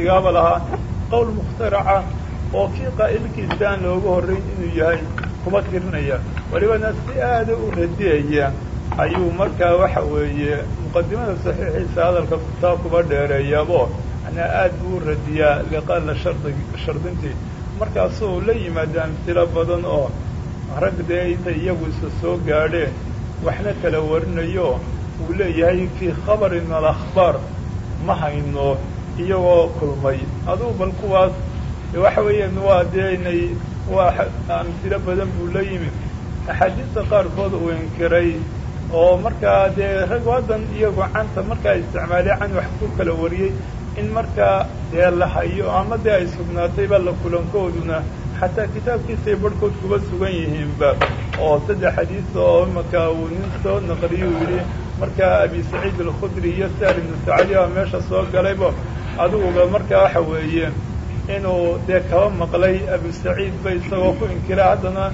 waktigaaba lahaa qowl mukhtaraca oo kii qaa'ilkiisa aan horrayn inuu yahay kuma tirinaya walibana si aada u radiyaya ayuu markaa waxa weeye muqadimada saxiixiisa hadalka kutaa kuba dheereeyaabo manaa aad buu radiyaa liqaala shardi shardintii. Markaasuu la yimaada amtilo badan oo rag dee iyagu isa soo gaadheen waxna kala warinayo. Uu leeyahay fii khabarin alakhbaar ma hayno iyagoo kulmay. Adugu bal kuwaas waxa weeyaan waa dee inay waa amtilo badan buu la yimi axaadiista qaarkood uu inkiray oo markaa dee rag haddan iyagu canta markaa isticmaalay can wax ku kala wariyey in markaa dee la hayo ama dee ay sugnaatayba la kulankooduna xataa kitaabkiisay barhkood kuba sugan yihiinba. Oo saddex xadiis oo imaka uu nin soo naqliyo uu yidhi markaa abi saciid alkhudri iyo sahl ibnu sacadi a meesha soo galayba adiguba markaa waxa weeye inuu dee kaba maqlay abu saciid ba isagoo ku inkira haddana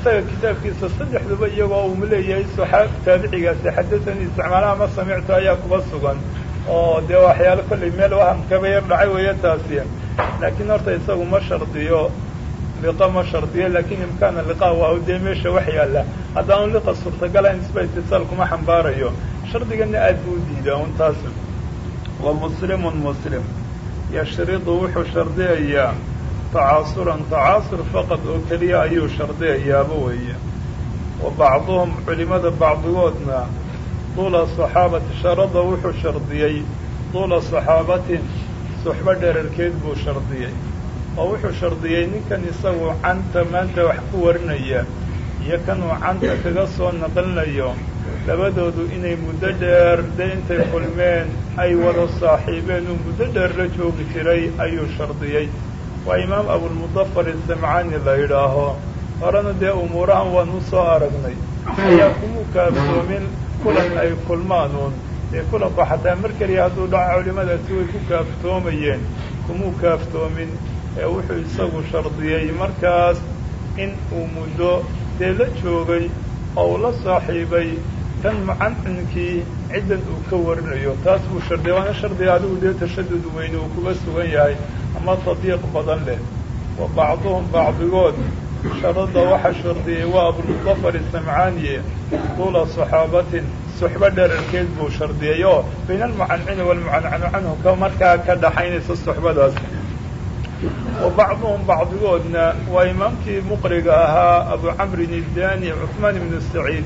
isaga kitaabkiisa saddexduba iyagoo uu leeyahay taabicigaasi xadasanii isticmaalaha ma samicto ayaa kuba sugan. Oo dee waxyaalo kollay meel wahamkaba yar dhacay weeye taasi. Laakiin horta isagu ma shardiyo liqa ma shardiyo laakiin imkaana liqa waa dee meesha wax yaalla. Haddaanu liqa suurtagala insba itisaal kuma xambaarayo. Shardigana aad buu diidaa un taas wa muslimun muslim. Yashridu wuxuu shardiyayaa tacaasuran tacaasur faqad oo keliya ayuu shardiyayaaba weeye. Wa bacduhum culimada bacdigoodna duula saxaabati sharada wuxuu shardiyey duula saxaabatin suxbo dherarkeed buu shardiyey. Oo wuxuu shardiyey ninkan isagu canta maanta wax ku warinaya iyo kanuu canta kaga soo naqlinayo labadoodu inay muddo dheer dee intay kulmeen ay wada saaxiibeen uu muddo dheer la joogi jiray ayuu shardiyey waa imaam abulmudafar isamcaani la yidhaaho horena dee umuurahan waan u soo aragnay ayaa kumuu kaaftoomin kulan ay kulmaanuun dee kulanku xataa mar keliya hadduu dhaco culimadaasi way ku kaaftoomayeen kumuu kaaftoomin ee wuxuu isagu shardiyey markaas in uu muddo dee la joogay oo uu la saaxiibay kan mucancinkii ciddan uu ka warinayo taas buu shardiyay waana shardiga adigu dee tashadud weyne uu kuga sugan yahay ama tadiiq badan leh. Wa bacduhum bacdigood sharada waxa shardiyey waa abulmudafar isamcaaniye duula saxaabatin suxbo dherarkeed buu shardiyey oo bayna almucancini waalmucancanu canhu ka markaa ka dhaxaynaysa suxbadaas. Wa bacduhum bacdigoodna waa imaamkii muqriga ahaa abu camrin idani cuثmaan ibnu saciid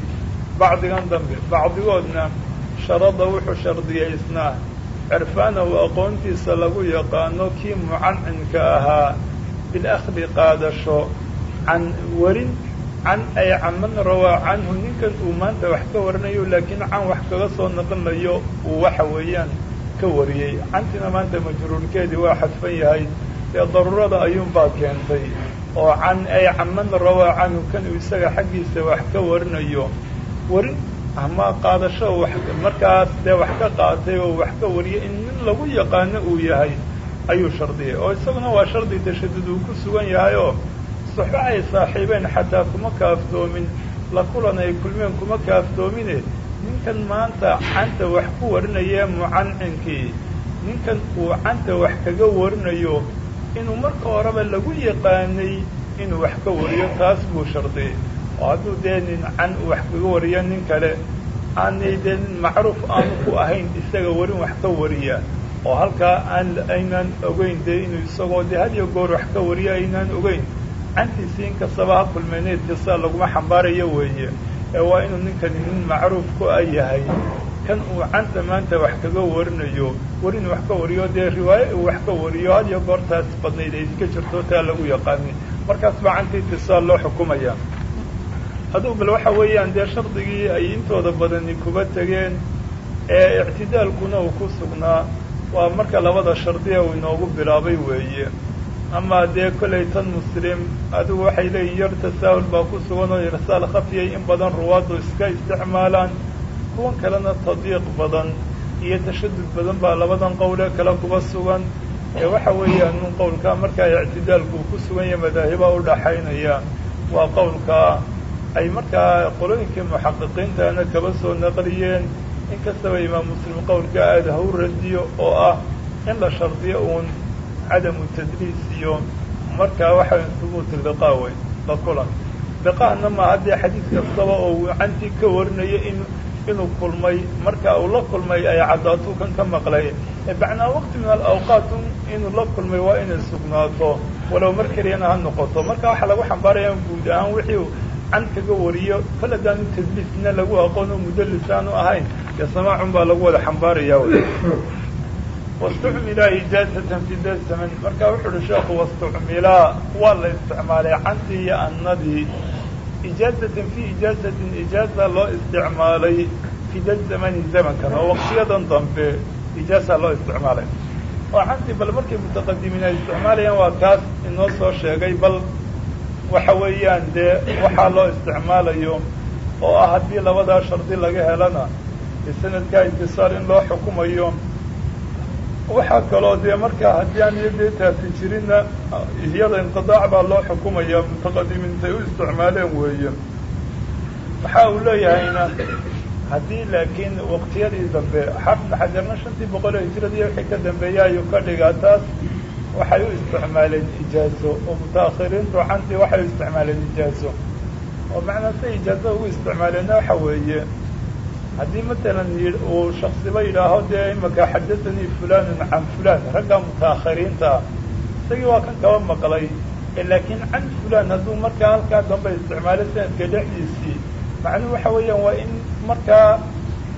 bacdigan dambe bacdigoodna sharada wuxuu shardiyey isna cirfaanahu aqoontiisa lagu yaqaano kii mucancinka ahaa bilakdi qaadasho can warin can ay caman rawaa canhu ninkan uu maanta wax ka warinayo laakiin can wax kaga soo naqlinayo uu waxa weeyaan ka wariyey cantina maanta majruurkeedii waa xadfan yahay dee daruurada ayuunbaa keentay oo can ay caman rawaa canhu kan uu isaga xaggiisa wax ka warinayo warin ama qaadasho wax markaas dee wax ka qaatay oo wax ka wariyay in nin lagu yaqaano uu yahay ayuu shardiyay oo isaguna waa shardi tashadud uu ku sugan yahay oo suxbo ay saaxiibeen xataa kuma kaaftoomin la kulan ay kulmeen kuma kaaftoomine ninkan maanta canta wax ku warinaya mucancinkii ninkan uu canta wax kaga warinayo inuu marka horeba lagu yaqaanay inuu wax ka wariyo taas buu shardiyay oo hadduu dee nin can wax kaga wariyo nin kale. Aanay dee nin macruuf aanu ku ahayn isaga warin wax ka wariya. Oo halkaa aan aynaan ogeyn dee inuu isagoo dee had iyo goor wax ka wariyo aynaan ogeyn. Cantiisii in kastaba ha kulmeyna itisaal laguma xambaarayo weeye. Ee waa inuu ninkani nin macruuf ku a yahay. Kan uu canta maanta wax kaga warinayo warin wax ka wariyo dee riwaaye uu wax ka wariyo had iyo goortaas badnayd ay iska jirto taa lagu yaqaani. Markaas baa canta itisaal loo xukumaya hadduu bal waxa weeyaan dee shardigii ay intooda badani kuba tegeen ee ictidaalkuna uu ku sugnaa waa marka labada shardiya uu inoogu bilaabay weeye. Ama dee kollay tan muslim adigu waxay leeyihiin yar tasaahul baa ku sugan oo irsaal khafiyay in badan ruwaaddu iska isticmaalaan. Kuwan kalena tadyiiq badan iyo tashadud badan baa labadan qowle kale kuba sugan. Ee waxa weeyaan un qowlkaa markaa ictidaalku ku sugan yahay madaahiba u dhaxaynaya. Waa qowlkaa ay markaa qolooyinkii muxaqiqiintana kaba soo naqliyeen in kastaba imaam muslim qowlka aada ha u radiyo oo ah in la shardiyo uun cadamu tadliis iyo markaa waxa hubuut liqaa wey la kulan. Liqaana ma haddee xadiis kastaba oo cantii ka warinayo in inuu kulmay marka uu la kulmay ay caddaatuu kan ka maqlay. Macnaa waqti min alawqaat inuu la kulmay waa inay sugnaato walow mar keliyana ha noqoto. Marka waxaa lagu xambaaraya guud ahaan wixii can kaga wariyo kol haddaanu tadliisna lagu aqoon oo mudalisaanu ahayn dee samaacun baa lagu wada xambaaraya wastucmila ijaazatan fi da zaman. Marka wuxu uhi sheekhu wastucmilaa waa la isticmaalay cantii iyo annadii ijaazatan fi ijaazatin ijaaza loo isticmaalay fi da zamani zamankan oo waqtiyadan dambe ijaaza loo isticmaalay. Oo cantii bal markay mutaqadimiin ay isticmaalayaan waa kaas inoo soo sheegay bal waxa weeyaan dee waxaa loo isticmaalayo oo ah haddii labadaa shardi laga helana sanadkaa intisaar in loo xukumayo waxaa kaloo dee markaa haddii aan iyadee taasi jirinna iyada inqidaac baa loo xukumaya mutaqadimiintay u isticmaaleen weeye waxa uu leeyahayna haddii laakiin waqtiyadii dambe xaafid xajarna shantii boqol ee hijradii wixii ka dambeeya ayuu ka dhigaa taas waxay u isticmaaleen ijaazo oo mutaakhiriintu cantii waxay u isticmaaleen ijaazo. oo macnaa say ijaazo ugu isticmaaleenna waxa weeye haddii matalan uu shaksiba yidhaaho dee imaka xaddaanii fulanun can fulan ragga mutaakhiriinta ah isagii waa kan kaba maqlay laakiin can fulan hadduu markaa halkaa dambe isticmaalay sanadka dhexdiisii macnuhu waxa weeyaan waa in markaa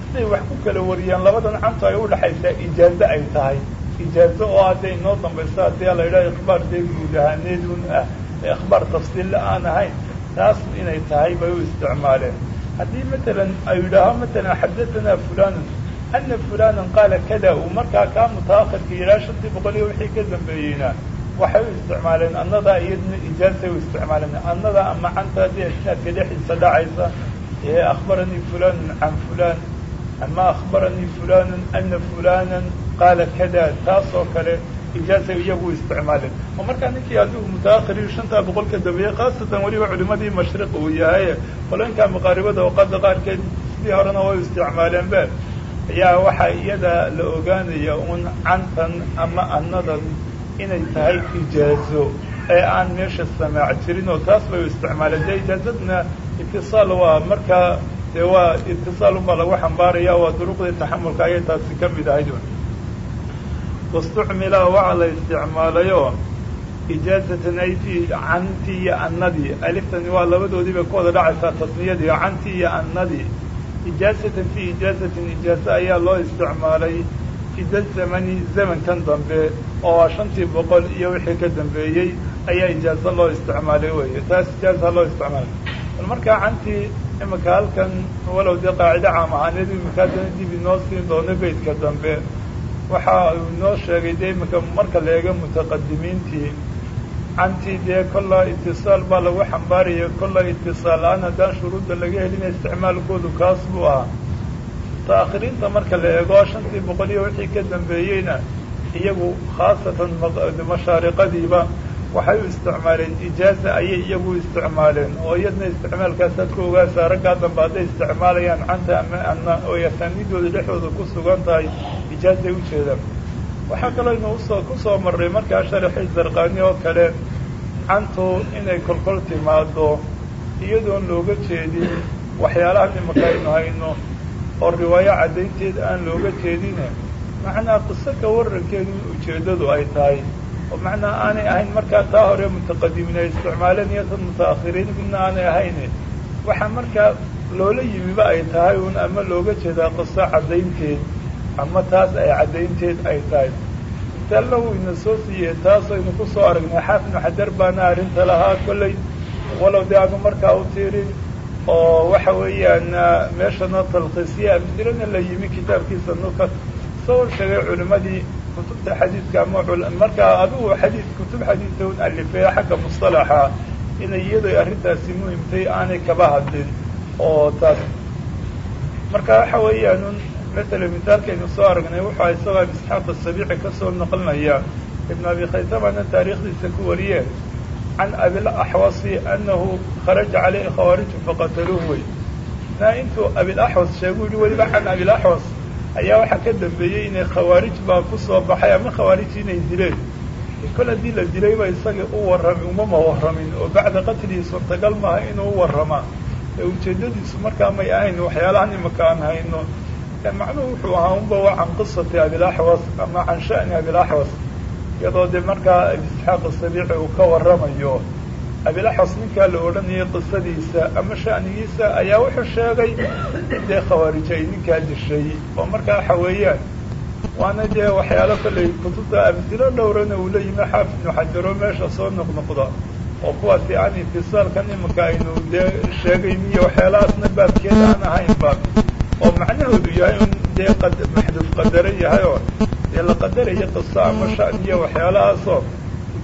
siday wax ku kala wariyaan labadan cantu ay udhaxaysaa ijaazo ay tahay ijaazo oo hadday inoo dambayso haddii la yidhaha ikhbaar dee guud ahaaneedun ah ee ikhbaar tafsiilla aan ahayn taas inay tahay bay u isticmaaleen haddii matalan ay yidhaaho matalan xadatanaa fulanun ana fulanan qaala kada uu markaa kaa mutaakhirka yidhaha shantii boqol iyo wixii ka dambeeyeyna waxay u isticmaaleen annadaa iyadna ijaazay u isticmaaleen annada ama canta haddii isnaadka dhexdiisa dhacaysa ee akhbaranii fulanun can fulan ama akhbaranii fulanun ana fulanan qaala kada taas oo kale ijaazay iyagu isticmaaleen oo markaa ninkii adigu mutaakhiriin shantaa boqol ka dambeeyey khaasatan weliba culimadii mashriq uu yahay qolooyinka maqaaribada oqada qaarkeed sidii horena way isticmaaleen be ayaa waxaa iyada la ogaanaya un cantan ama annadan inay tahay ijaazo ee aan meesha samaac jirin oo taas bay isticmaaleen dee ijaazadna itisaal waa markaa dee waa itisaal unbaa lagu xambaaraya waa duruqdii taxamulka ayay taasi ka mid ahayd. Wastucmila waxaa la isticmaalayo ijaazatan ay fi cantii iyo annadii aliftani waa labadoodii bay ku wada dhacaysaa tasniyadii cantii iyo annadii ijaazatan fi ijaazatin ijaazo ayaa loo isticmaalay fida zamani zamankan dambe oo waa shantii boqol iyo wixii ka dambeeyey ayaa ijaazo loo isticmaalay weye taas ijaaza loo isticmaalay bal markaa cantii imika halkan walow dee qaacide caam ahaaneed imika haddana dib inoo siin doono beydka dambe waxa uu inoo sheegay dee imika marka la eego mutaqadimiintii cantii dee kolla itisaal baa lagu xambaaraya kolla itisaal la'aan haddaan shuruudda laga helina isticmaalkoodu kaas buu ahaa. Mutaakhiriinta marka la eego shantii boqol iyo wixii ka dambeeyeyna iyagu khaasatan mashaariqadiiba waxay u isticmaaleen ijaaza ayay iyagu isticmaaleen. Oo iyadna isticmaalkaasaad ku ogaasaa raggaa dambe hadday isticmaalayaan canta ama ana oy asaaniidooda dhexdooda ku sugan tahay ijaazay ujeedaan waxaa kaloo inu u soo ku soo marray markaa sharaxii zarqaani oo kale cantu inay kolkol timaado iyadoon looga jeedin waxyaalaha imaka aynu hayno oo riwaayo caddaynteed aan looga jeedine. Macnaa qiso ka warrankeedu in ujeeddadu ay tahay oo macnaa aanay ahayn markaa taa hore mutaqadimiin ay isticmaaleen iyo tad mutaakhiriin midna aanay ahayn. Waxaa markaa loola yimiba ay tahay un ama looga jeedaa qiso caddaynteed ama taas ay caddaynteed ay tahay. Intalla wuu ina soo siiyey taas aynu ku soo aragnay xaafinu xajar baana arrinta lahaa kolley walow dee aanu markaa u oo waxa weeyaan meeshana talkiisiya amsilana la yimi kitaabkiisa nukat soo sheegay culimadii kutubta xadiidka ama markaa adigu xadiid kutub xadiidka un xagga musalaxa inay iyadoy arrintaasi muhimtay aanay kaba hadlin oo taas. Marka waxa weeyaan un masala misaalkaynu soo aragnay wuxuu isagoo abi isxaaq asabiici ka soo noqlinaya ibn abi khaysamana taariikhdiisa ku wariyeen can abilaxwasi anahu kharaja caleyhi khawaariju faqataluuhu. Wey naa intuu abilaxwas sheegu yihi weliba can abilaxwas ayaa waxaa ka dambeeyey inay khawaarij baa ku soo baxay ama khawaarij inay dileen. Kol haddii la dilayba isagii u warrami umama warramin oo bacda qatlihi suurtagal maaha inuu u warramaa ee ujeeddadiisu markaa may ahayn waxyaalahan imaka aan hayno. Macnuhu wuxuu ahaa unba waa can qisati abilaxwas ama can sha'ni abilaxwas iyadoo dee markaa isxaaq asabiici uu ka warramayo abilaxwas ninkaa la odhanayay qisadiisa ama sha'nigiisa ayaa wuxuu sheegay dee khawaarij ay ninkaa dishay oo markaa waxa weeyaan waana dee waxyaalo kollay kutubta amsilo dhowrana uu la yimi xaafid ibnu xajaro meesha soo noqnoqda oo kuwaasi aan itisaalkan imika aynu dee sheegayn iyo waxyaalahaasna baabkeeda aan ahaynba oo macnahoodu yahay un dee maxduuf qadaro yahay oo dee la qadarayo qiso ama shan iyo waxyaalahaasoo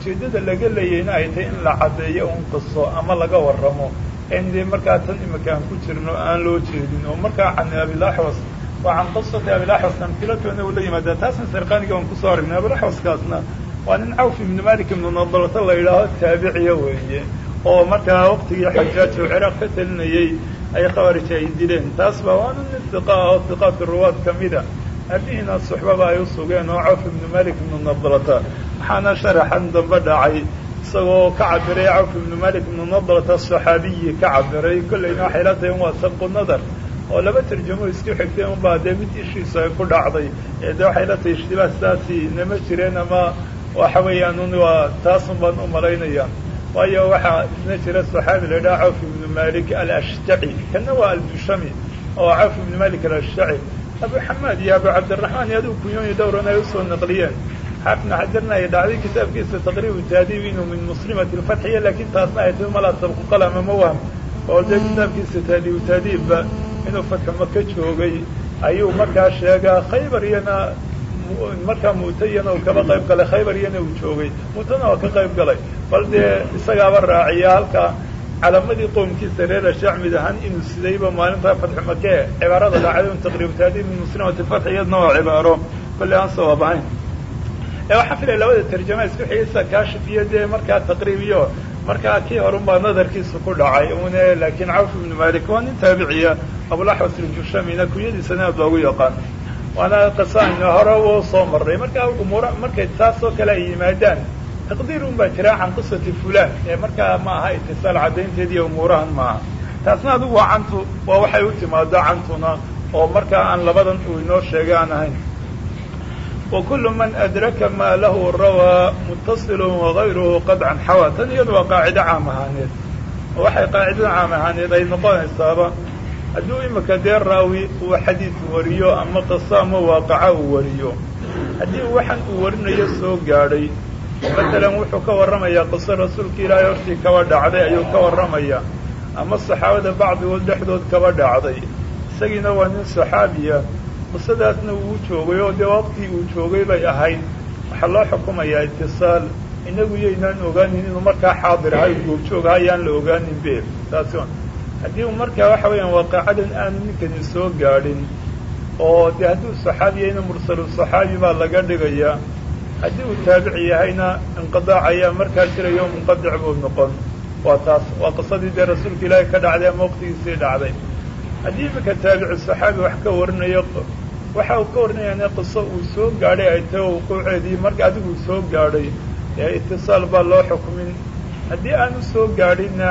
ujeeddada laga leeyayna ay tahay in la caddeeyo un qiso ama laga warramo. In dee markaa tan imika aan ku jirno aan loo jeedin. Oo markaa can abilaxwas waa can qisati abilaxwas amtilatoona uu la yimaada taasna sarqaniga aan ku soo aragnay. Abilaxwaskaasna waa nin cawf ibnu malik ibnu nadalata la yidhaaho taabiciya weeye. Oo markaa waqtigii xajaaj oo ciraaq ka talinayey ay khawarij ay dileen. Taas ba waana nin hiqa ah oo hiqaatu ruwaad ka mida abihiina suxbaba ay u sugeen oo cawf ibnu malik ibnu nadalata waxaana sharaxan dambe dhacay isagoo ka cabiray cawf ibnu malik ibnu nadalata saxaabiyi ka cabiray kollayna waxay la tahay waa sabqu nadar oo laba tarjamo isku xigtay unbaa dee mid ishiisu ay ku dhacday. Ee de waxay la tahay ishtibaah sidaasi nama jireen ama waxa weeyaan waa taasun baan u malaynaya waayo waxaa isna jira saxaabi la yidhaha cawf ibnu malik alashtaci kana waa aljushami oo cawf ibnu malik alashtaci. Abu xamaad iyo abu cabdiraxmaan iyo adigu kunyooyi dhowran ay u soo naqliyeen xaafidna xajarna ay dhacday kitaabkiisa taqriibu taadiib inuu min muslimati lfatxiya laakin taasna ay tahi malaa sabqu qalam ama wahm oo dee kitaabkiisa taadiibu taadiibba inuu fatxu maka joogay ayuu markaa sheegaa khaybar iyana markaa mu'tayana uu kaba qayb galay khaybar iyana uu joogay mu'tana waa ka qayb galay bal dee isagaaba raaciya halkaa calamadii qoomkiisa reera shacmid ahaan inuu sidayba maalintaa fatxu make cibaarada dhacday un taqriibu taadiib min muslimati fatx iyadna waa cibaaro kolley aan sawaab ahayn ee waxaa filaya labada tarjama isku xigaysa kaashif dee markaa taqriib markaa kii horun baa nadarkiisa ku dhacay une laakiin cawf ibnu malik waa nin taabiciya abulaxwas iljushamina kunyadiisana loogu yaqaan. Waana qisaan hore u soo marray. Markaa umuura markay taasoo kale ay yimaadaan taqdiir un baa jira can qisati fulan ee markaa ma aha itisaal caddaynteed umuurahan maaha taasna adigu cantu waa waxay u timaado cantuna oo markaa aan labadan uu inoo sheegay ahayn wkul man adraka maa lahu rawaa mutaصil wagayruhu qadcan xawa tan iyadu waa qaacida caam ahaaneed waxay qaacidada caam ahaaneed ay noqonaysaaba hadduu imika dee raawi uu xadiid wariyo ama qaso ama waaqaca uu wariyo haddii waxaan uu warinayo soo gaadhay maalan wuxuu ka warramayaa qaso rasuulka ilaahay hortii kaba dhacday ayuu ka warramaya ama saxaabada bacdigood dhexdood kaba dhacday isagiina waa nin saxaabiya qisadaasna wuu joogay oo dee waqtii uu joogay bay ahayd waxaa loo xukumayaa itisaal inagu yaynaan ogaanin inuu markaa xaadir ahay goobjoog ayaan la ogaanin be taasi haddii uu markaa waxa weeyaan waaqacadan aanu ninkani soo gaadhin oo dee hadduu saxaabi yahayna mursalu saxaabi baa laga dhigayaa haddii uu taabici yahayna inqidaac ayaa markaa jirayo munqadic buu noqon waa taas waa qisadii dee rasuulka ilaahay ka dhacday ama waqtigiisii dhacday haddii iminka taabici saxaabi wax ka warinayo waxa uu ka warinayaa qiso uu soo gaadhay ay tahay wuquuceedii marka adigu soo gaadhay. Ee itisaal baa loo xukmin haddii aanu soo gaadhinna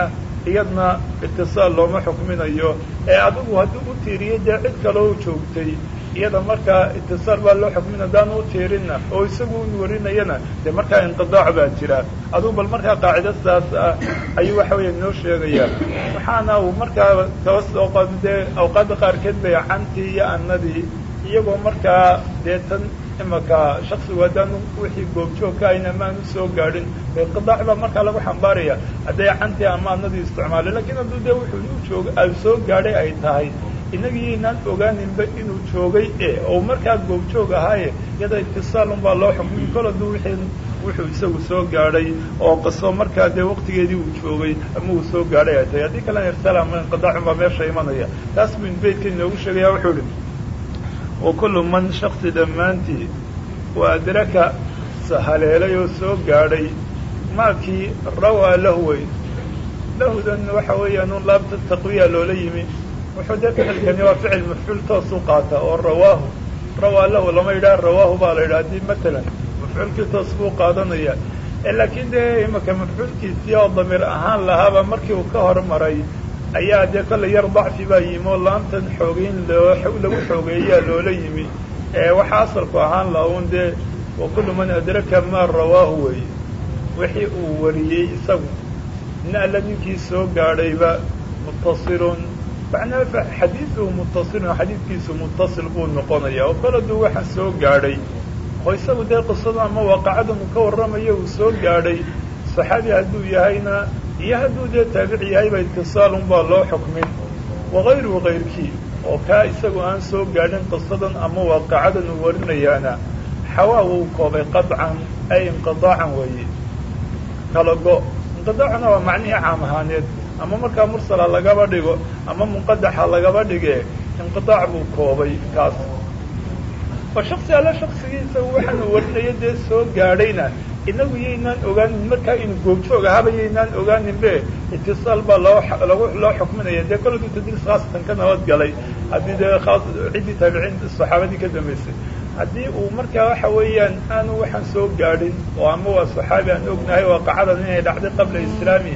iyadna itisaal looma xukminayo. Ee adigu haddii u tiiriyey dee cid kaloo u joogtay. Iyada markaa itisaal baa loo xukmin haddaan u tiirinna oo isagu un warinayana dee markaa inqidaac baa jira. Adugu bal markaa qaacida sidaas ah ayuu waxa weya noo sheegayaa waxaana markaa kaba soo qado dee awqaadda qaarkeed bay cantii iyo annadii iyagoo markaa dee tan imaka shaksigu haddaan wixii goobjoogka ayna maanu soo gaadhin inqidaac baa markaa lagu xambaaraya. Hadday cantii ama annadii isticmaalay lakiin hadduu dee wuxuu u joog ay soo gaadhay ay tahay. Inagii inaan ogaaninba inuu joogay e oo markaa goobjoog ahaaye iyada itisaalun baa loo xukmiy kol hadduu wixii wuxuu isagu soo gaadhay oo qiso markaa dee waqtigeedii uu joogay ama uu soo gaadhay ay tahay. Haddii kalena irsaal ama inqidaacun baa meesha imanaya. Taas buu beydka inoogu sheegaya wuxuu ihi wa kullu man shaksi dhammaantii wa adraka haleelay oo soo gaadhay maakii rawaa lahwey lahdan waxa weeyaan un laabta taqwiya loola yimi. Wuxuu dee ficilkani waa ficil mafcuul toos u qaata oo rawaahu rawaa lahu lama yidhaha rawaahu baa la yidhaha haddii matalan mafcuulkii toos buu qaadanaya. Laakiin dee imaka mafcuulkiisii oo damiir ahaan lahaaba markii uu ka hormaray ayaa dee kollay yar dacfi baa yimi oo laamtan xoogeyn lagu xoogeeyaa loola yimi. Waxa asalku ahaan laha un dee wa kullu man adraka maa rawaahu weeye. Wixii uu wariyey isagu alla ninkii soo gaadhayba muttasilun macnaa xadiiduhu muttasilun xadiidkiisu muttasil buu noqonaya oo kol hadduu waxa soo gaadhay. Oo isagu dee qisada ama waaqacadan uu ka warramayo uu soo gaadhay. Saxaabi hadduu yahayna iyo hadduu dee taabici yahayba itisaalun baa loo xukmin. Wakayruhu kayrkii oo kaa isagu aan soo gaadhin qisadan ama waaqacadan uu warinayaana xawaa wuu koobay qadcan ay inqidaacan weeye. Kala go inqidaacuna waa macnihii caam ahaaneed. Ama markaa mursala lagaba dhigo ama munqadaxa lagaba dhige inqidaac buu koobay kaas oo shaksi alle shaksigiisa waxaanu warinayo dee soo gaadhayna inagu yaynaan ogaanin markaa inu goobjoog ahaba yaynaan ogaaninbe itisaal baa loo loo xukminaya dee koladu tadriis khaasatan ka nabad galay haddii dee ciddii taabiciin saxaabadii ka dambaysay haddii uu markaa waxa weeyaan aanu waxaan soo gaadhin oo ama waa saxaabi aan ognahay waaqacadan inay dhacday qabla islaami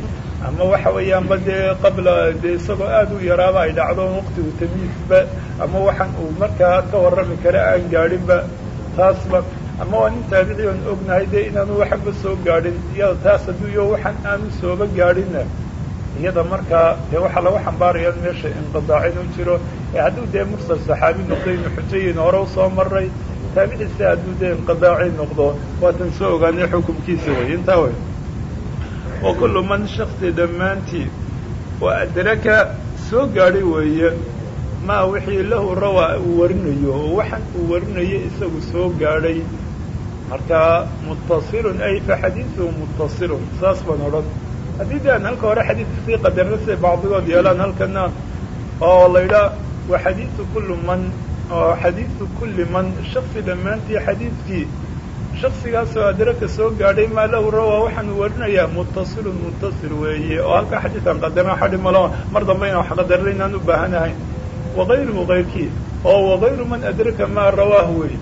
ama waxa weeyaanba dee qabla dee isagoo aad u yaraaba ay dhacdo waqtigu tamiisba ama waxaan uu markaa ka warrami kara aan gaadhinba taasba ama waa nin taabici oon ognahay dee inaanu waxanba soo gaadhin. Iyada taas hadduu iyo waxaan aanu sooba gaadhinna. Iyada markaa dee waxaa lagu xambaaraya meesha inqidaac inuu jiro. Hadduu dee mursal saxaabi noqdo inu xujayin hore u soo maray taabicise hadduu dee inqidaaci noqdo waatan soo ogaanay xukumkiisa wey intaa wey wa kullu man shaksi dhammaantii waa adraka soo gaadhay weeye. Maa wixii lahu rawaa uu warinayo oo waxan uu warinayo isagu soo gaadhay markaa muttasilun ay fa xadiiduhu muttasilun. Saas baan odhan. Haddii de halka hore xadiidka sii qadarna siday bacdigood yeelaan halkana oo la yidhaa wa xadiidu kulli man oo xadiidu kulli man shaksi dhammaantii xadiidkii. Shaksigaasoo adraka soo gaadhay maa lahu rawaa waxaanu warinayaa muttasilun muttasil weeye. Oo halkaa xadiidkan qadarna xadhi malo mar dambe inaan wax qadarna inaan u baahanahay wakayruhu kayrkii oo wakayru man adraka maa rawaahu wey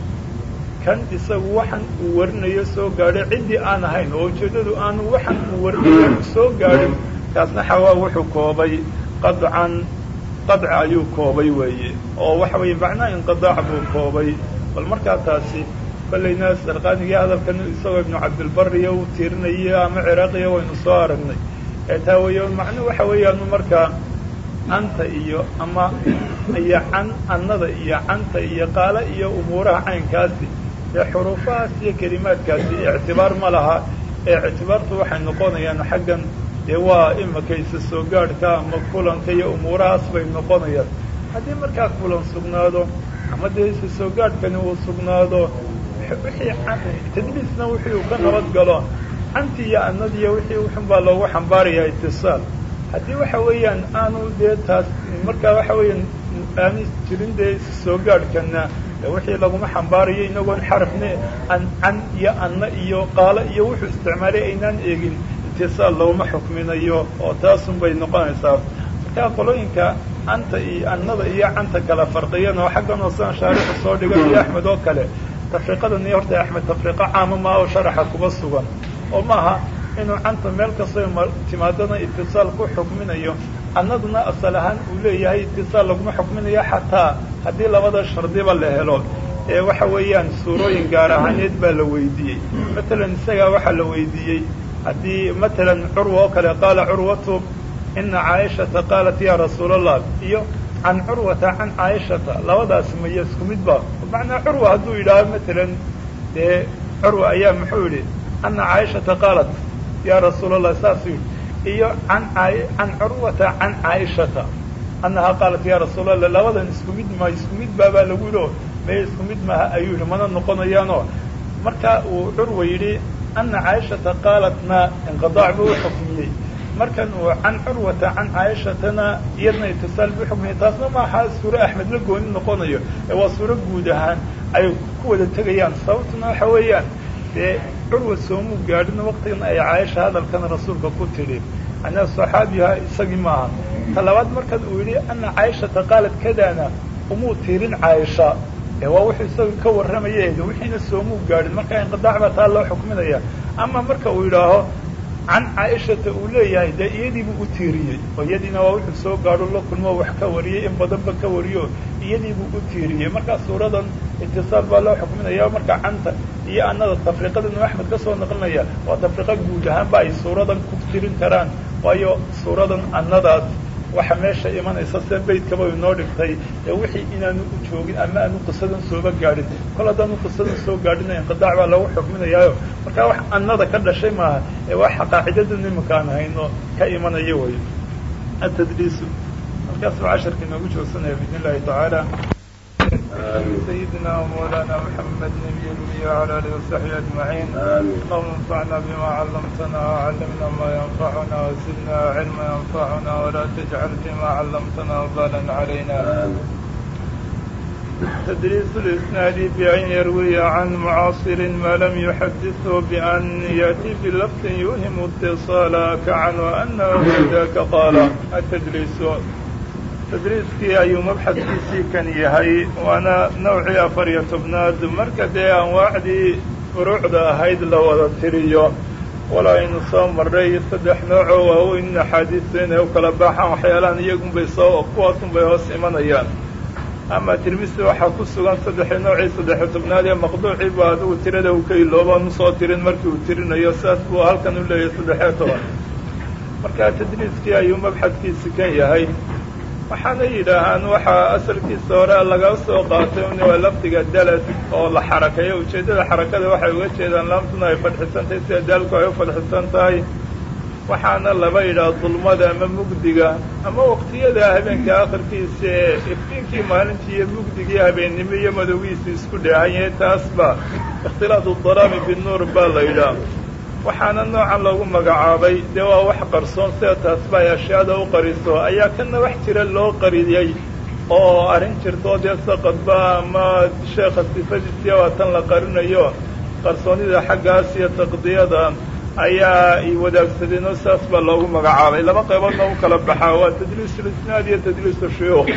kan isagu waxan uu warinayo soo gaadhay. Ciddii aan ahayn oo ujeeddadu aanu waxan uu warinayo soo gaadhin kaasna xawaa wuxuu koobay. Qadcan qadci ayuu koobay weeye. Oo waxa weeye macnaha inqidaac buu koobay. Bal markaa taasi kollayna sarqaanigii hadalkan isagoo ibnu cabdilbariya uu tiirinayo ama ciraaqiya waynu soo aragnay. Ee taa weeye macnuhu waxa weeyaanu markaa anta iyo ama iyo can annada iyo canta iyo qaala iyo umuuraha caynkaasi ee xuruufahaas iyo kelimaadkaasi ictibaar ma laha. Ee ictibaartu waxay noqonayaan xaggan. Dee waa imika isa soo gaadhka ama kulanka iyo umuurahaas bay noqonayaan. Haddii markaa kulan sugnaado ama dee isa soo gaadhkani uu sugnaado wixii tadliisna wixii uu ka nabad galo canti iyo annadiiyo wixii uxun baa loogu xambaarayaa itisaal. Haddii waxa weeyaan aanu dee taas markaa waxa weeyaan aanu jirin dee isa soo gaadhkana wixii laguma xambaarayo inagoon xarafne an can iyo anna iyo qaalo iyo wuxuu isticmaalay aynaan eegin. Itisaal looma xukminayo oo taasun bay noqonaysaa. Markaa qolooyinka anta iyo annada iyo canta kala farqiyan oo xaggan oo sidan shaarixu soo dhigan iyo axmed oo kale tafriiqadan iyo horta axmed tafriiqo caama maa oo sharaxa kuba sugan. Oo maaha inuu canta meel kastoo timaadana itisaal ku xukminayo annaduna asal ahaan uu leeyahay itisaal laguma xukminayo xataa haddii labada shardiba la helo. Ee waxa weeyaan suurooyin gaar ahaaneed baa la weydiiyey. Matalan isagaa waxaa la weydiiyey haddii matalan curwa oo kale qaala curwatu ina caaishata qaalat ya rasuul allah iyo can curwata can caaishata labadaas maya isku mid ba. Macnaa curwa hadduu yidhaaho matalan dee curwa ayaa muxuu yidhi ana caaishata qaalat ya rasuul allah saasuu yidhi iyo an curwata can caaishata annahaa qaalat ya rasuul allah labadan isku mid ma isku mid baabaa lagu yidhi oo isku mid maaha? Ayuu yidhi mana noqonayaanoo? Marka uu curwa yidhi ana caaishata qaalatna inqidaac buu u xukmiyey. Markan uu can curwata can caaishatana iyadna itisaal buu xukmiyey. Taasna maaha suuro axmed la gooni noqonayo. Ee waa suuro guud ahaan. Ay ku wada tegayaan. Sababtuna waxa weeyaan dee curwa soomuu gaadhin waktigan ay caaisha hadalkan rasuulka ku tidhi anaa saxaabiha isagii maaha ta labaad markan uu yidhi ana caaishata qaalat kadana umuu tiirin caaisha. Ee waa wuxuu isaga ka warramaya wixiina soomuu gaadhin marka inqidaac baa taa loo xukminaya. Ama marka uu yidhaaho can caaishata uu leeyahay dee iyadiibuu u tiiriyey. Oo iyadiina waa wuxuu soo gaadho la kulmo wax ka wariyey in badanba ka wariyo iyadiibuu u tiiriyey. Markaa suuradan itisaal baa loo xukminaya marka canta iyo annada tafriiqada imaam axmed ka soo naqlinaya waa tafriiqa guud ahaanba ay suuradan ku tirin karaan. Waayo suuradan annadaas waxa meesha imanaysa se baydkaba inoo dhigtay ee wixii inaanu u joogin ama aanu qisadan sooba gaadhin. Kol haddaanu qisadan soo gaadhina inqidaac baa lagu xukminayaayo. Markaa wax annada ka dhashay maaha ee waxa qaacidada nimanka aan hayno ka imanaya way atadliisu halkaasuu casharka inoogu joogsanaya biidn illahi tacaala سيدنا ومولانا محمد نبي الأمي وعلى آله وصحبه أجمعين اللهم انفعنا بما علمتنا وعلمنا ما ينفعنا وزدنا علما ينفعنا ولا تجعل فيما علمتنا وبالا علينا تدريس الإسناد بأن يروي عن معاصر ما لم يحدثه بأن يأتي بلفظ يوهم اتصالا كعن وأنه ذاك قال التدريس tadriiskii ayuu mabxadkiisii kan yahay waana nawcii afar iyo tobnaad. Marka dee anwaacdii furuucda ahayd la wada tiriyo wala aynu soo marray saddex noocoo waaweyn axaadiista inay u kala baxaan waxyaalahan iyagunbay soo kuwaasunbay hoos imanayaan. Ama tirmisi waxaa ku sugan saddexii noocii saddexiyo tobnaad ee maqduucii ba adigu tirada uu ka ilooban u soo tirin markii uu tirinayo saas buu halkan u leeyahay saddexiyo toban. Marka tadriiskii ayuu mabxadkiisi kan yahay waxaana yidhaahaan waxaa asalkiisa hore laga soo qaatay un waa lafdiga dalad oo la xarakeeyo ujeeddada xarakada waxay uga jeedaan laamtuna ay fadxisan tahay sida daalku ay u fadxisan tahay waxaana laba yidhaha dulmada ama mugdiga ama waqtiyada habeenka akhirkiisa ee iftiinkii maalintii iyo mugdigii habeennimo iyo madowgiisa isku dheehan yahay. Taasba ikhtilaatu dalaami binuur baa la yidhaah waxaana noocan loogu magacaabay. Dee waa wax qarsoon sida taasba ay ashyaada u qariso. Ayaa kana wax jira loo qariyey oo arrin jirto dee saqadba ama sheekha sifadiisiya waa tan la qarinayo. Qarsoonida xaggaas iyo taqdiyada ayaa ay wadaagsadeen oo sidaas baa loogu magacaabay. Laba qayboodna u kala baxaa waa tadliisulisnaad iyo tadliisu shuyuukh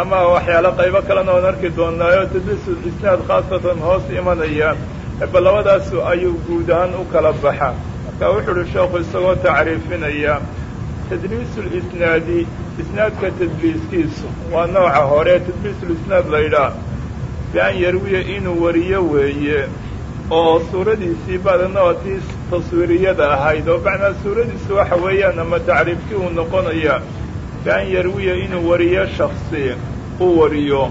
ama waxyaalo qaybo kalena oon arki doonaayo. Tadliisulisnaad khaasatan hoos imanaya ba labadaas ayuu guud ahaan u kala baxa. Marka wuxuu uhi sheekhu isagoo tacriifinaya tadliisulisnaadi isnaadka tadliiskiisu. Waa nooca hore tadliisulisnaad la yidhaah bi-an yarwiya inuu wariyo weeye oo suuradiisii badana oo tii taswiiriyada ahayd oo macnaa suuradiisu waxa weeyaan ama tacriifkii uu noqonaya bi-an yarwiya inuu wariyo shaksi u wariyo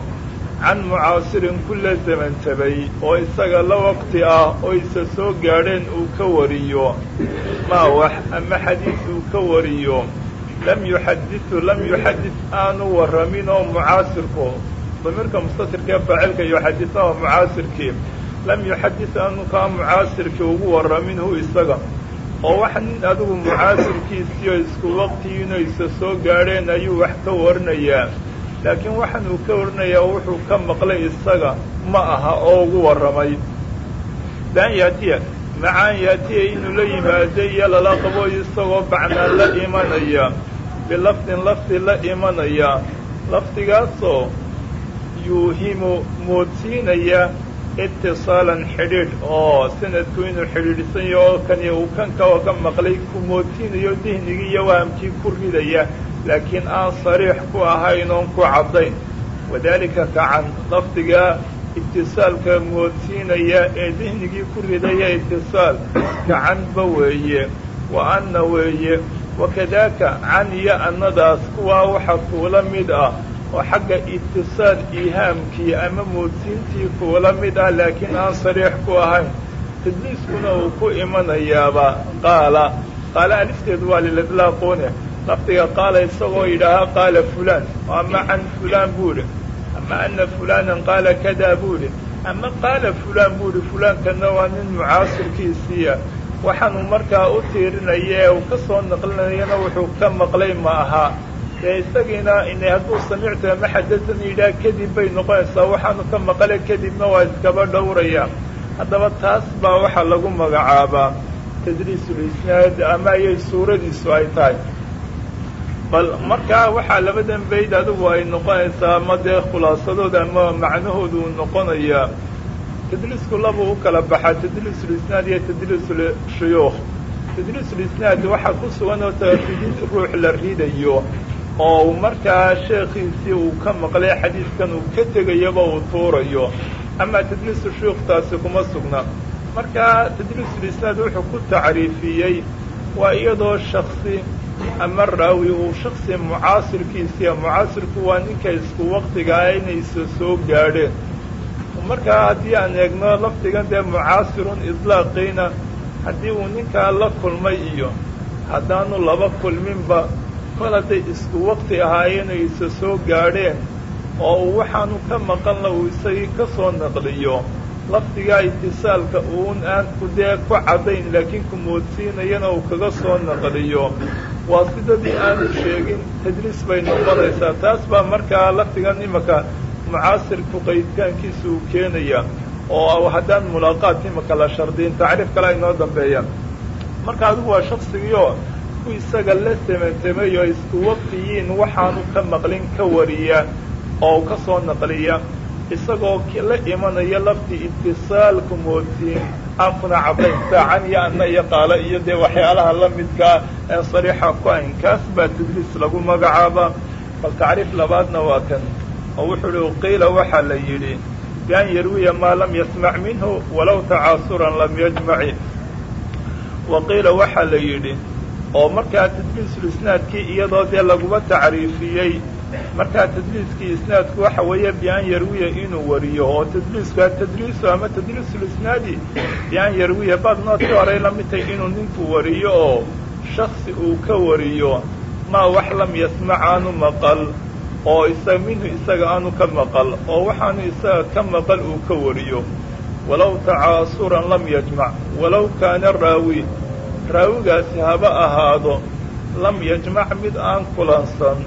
can mucaasirin ku la zamantabay oo isaga la waqti ah oo isa soo gaadheen uu ka wariyo maa wax ama xadiis uu ka wariyo lam yuxadisu lam yuxadis aanu warramin oo mucaasirku damiirka mustatirkaee faacilka yuxadisa oo mucaasirkii lam yuxadis aanu kaa mucaasirkii ugu warramin hu isaga oo wax nin adigu mucaasirkiisiioo isku waqtigiinoo isa soo gaadheen ayuu wax ka warinayaa laakiin waxaan uu ka warinayaa wuxuu ka maqlay isaga ma aha oo ugu warramay. Baan yaatiya macaan yaatiya inuu la yimaado iyo lala qabo isagoo bacnaan la imanaya. Bilafdin lafdi la imanaya. Lafdigaasoo yuuhimu moodsiinaya itisaalan xidhiidh oo sanadku inuu xidhiidhsan yaho kani uu kanka oo ka maqlay ku moodsiinayo dihnigii iyo wahamkii ku ridaya laakiin aan sariix ku ahayn oon ku caddayn wadaalika kacan lafdiga itisaalka moodsiinaya ee dihnigii ku ridaya itisaal kacanba weeye wa anna weeye wakadaaka can iyo annadaas kuwaa waxa kuula mid ah oo xagga itisaal iihaamkii ama moodsiintii kuula mid ah laakiin aan sariix ku ahayn tadliiskuna uu ku imanayaaba qaala. Qaala alifteedu waa lilidlaaqune lafdiga qaala isagoo yidhaahaa qaala fulaan. Ama can fulaan buu idhi ama ana fulaanan qaala kadaa buu idhi ama qaala fulaan buu idhi fulaankana waa nin mucaasirkiisiiya. Waxaanuu markaa u tiirinaya ee uu ka soo naqlinayana wuxuu ka maqlay ma aha dee isagiina inay hadduu samictu ama xadatan yidhaha kadib bay noqonaysaa. Waxaanu ka maqle kadibna waa iskaba dhowraya. Haddaba taas baa waxaa lagu magacaabaa tadriisulisnaad ama ayay suuradiisu ay tahay. Bal markaa waxaa labadan bayd adigu ay noqonaysaa ama dee khulaasadooda ama macnahoodu uu noqonayaa tadliisku laba u kala baxaa tadliisulisnaad iyo tadliisushuyuukh tadliisulisnaad waxaa ku sugan oo ruux la ridayo oo markaa sheekhiisii uu ka maqlay xadiidkan uu ka tegayaba uu tuurayo. Ama tadliisu shuyuukh taasi kuma sugna. Markaa tadliisulisnaad wuxuu ku tacriifiyey waa iyadoo shaksi ama raawi uu shaksi mucaasirkiisiiya mucaasirku waa ninka isku waktigaa inaysa soo gaadheen markaa haddii aan eegno lafdigan dee mucaasirun idlaaqiina haddii uu ninkaa la kulmay iyo haddaanu laba kulminba kol isku wakti ahaayeen aysa soo gaadheen oo uu waxaanu ka maqanla uu isagii ka soo naqliyo. Lafdigaa itisaalka uun aan ku dee ku caddayn laakiin ku moodsiinayana uu kaga soo naqliyo. Waa sidadii aanu sheegin tadliis bay noqonaysaa. Taas baa markaa lafdigan imaka mucaasirku qayditaankiisa uu keenaya oo haddaan mulaaqaat imaka la shardiyin tacriif kale aynoo dambeeyaan. Marka adigu waa shaksigiioo ku isaga la semantamay oo isku waktiyiin waxaanu ka maqlin ka wariya oo ka soo naqliya. Isagoo la imanaya lafti itisaalku moodsiin aan kuna caddayn saacan iyo anna iyo qaalo iyo dee waxyaalaha la midkaa aan sariixa ku ayn kaas baa tadliis lagu magacaabaa bal tacriif labaadna waa kan oo wuxuu uhi qiila waxaa la yidhi bian yarwiya maa lam yasmac minhu walow tacaasuran lam yajmaci. Wa qiila waxaa la yidhi oo markaa tadliisul isnaadkii iyadoo dee laguma tacriifiyey markaa tadliiskii isnaadku waxa weeye bian yarwiya inuu wariyo oo tadliisku atadliisu ama tadliisul isnaadi bian yarwiya baad noodkii horey la mid tahay inuu ninku wariyo oo shaksi uu ka wariyo maa wax lam yasmac aanu maqal oo isa minhu isaga aanu ka maqal oo waxaanu isaga ka maqal uu ka wariyo. Walow tacaasuran lam yajmac walow kaana raawi raawigaasi haba ahaado lam yajmac mid aan kulansan.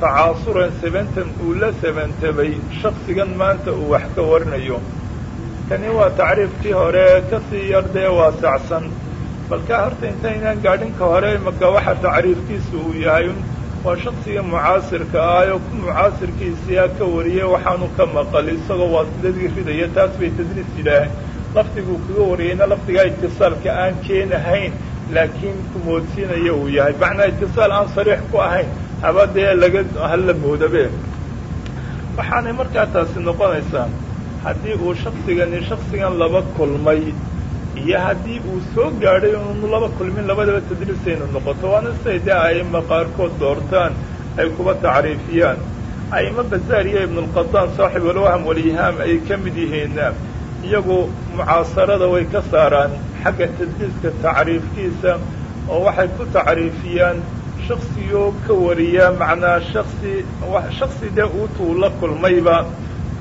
Tacaasuran sebantan uu la sebantabay shaksigan maanta uu wax ka warinayo. Kani waa tacriifkii hore ka sii yar dee waasacsan balkaa horta intaynaan gaadhinka hore maka waxa tacriifkiisu uu yahay waa shaksiga mucaasirka ah oo ku mucaasirkiisiia ka wariyay waxaanu ka maqal isagoo waasidadii ridaya taas bay tadliis yidhaaheen lafdiguu kaga wariyeyna lafdigaa itisaalka aan keenahayn laakiin moodsiinaya uu yahay macnaa itisaal aan sariix ku ahayn haba dee laga hala moodabe waxaanay markaa taasi noqonaysaa haddii uu shaksigani shaksigan laba kulmay iyo haddii uu soo gaadhay unu laba kulmin labadaba tadliisaynu noqoto waana siday dee a'ima qaarkood doortaan ay kuba tacriifiyaan a'imo bazaar iyo ibnulqadaan saaxib alwaham walihaam ay ka mid yihiinna iyagu mucaasarada way ka saaraan xagga tadliiska tacriifkiisa oo waxay ku tacriifiyaan shaksigoo ka wariya macnaa shaksi shaksi dee uutuu la kulmayba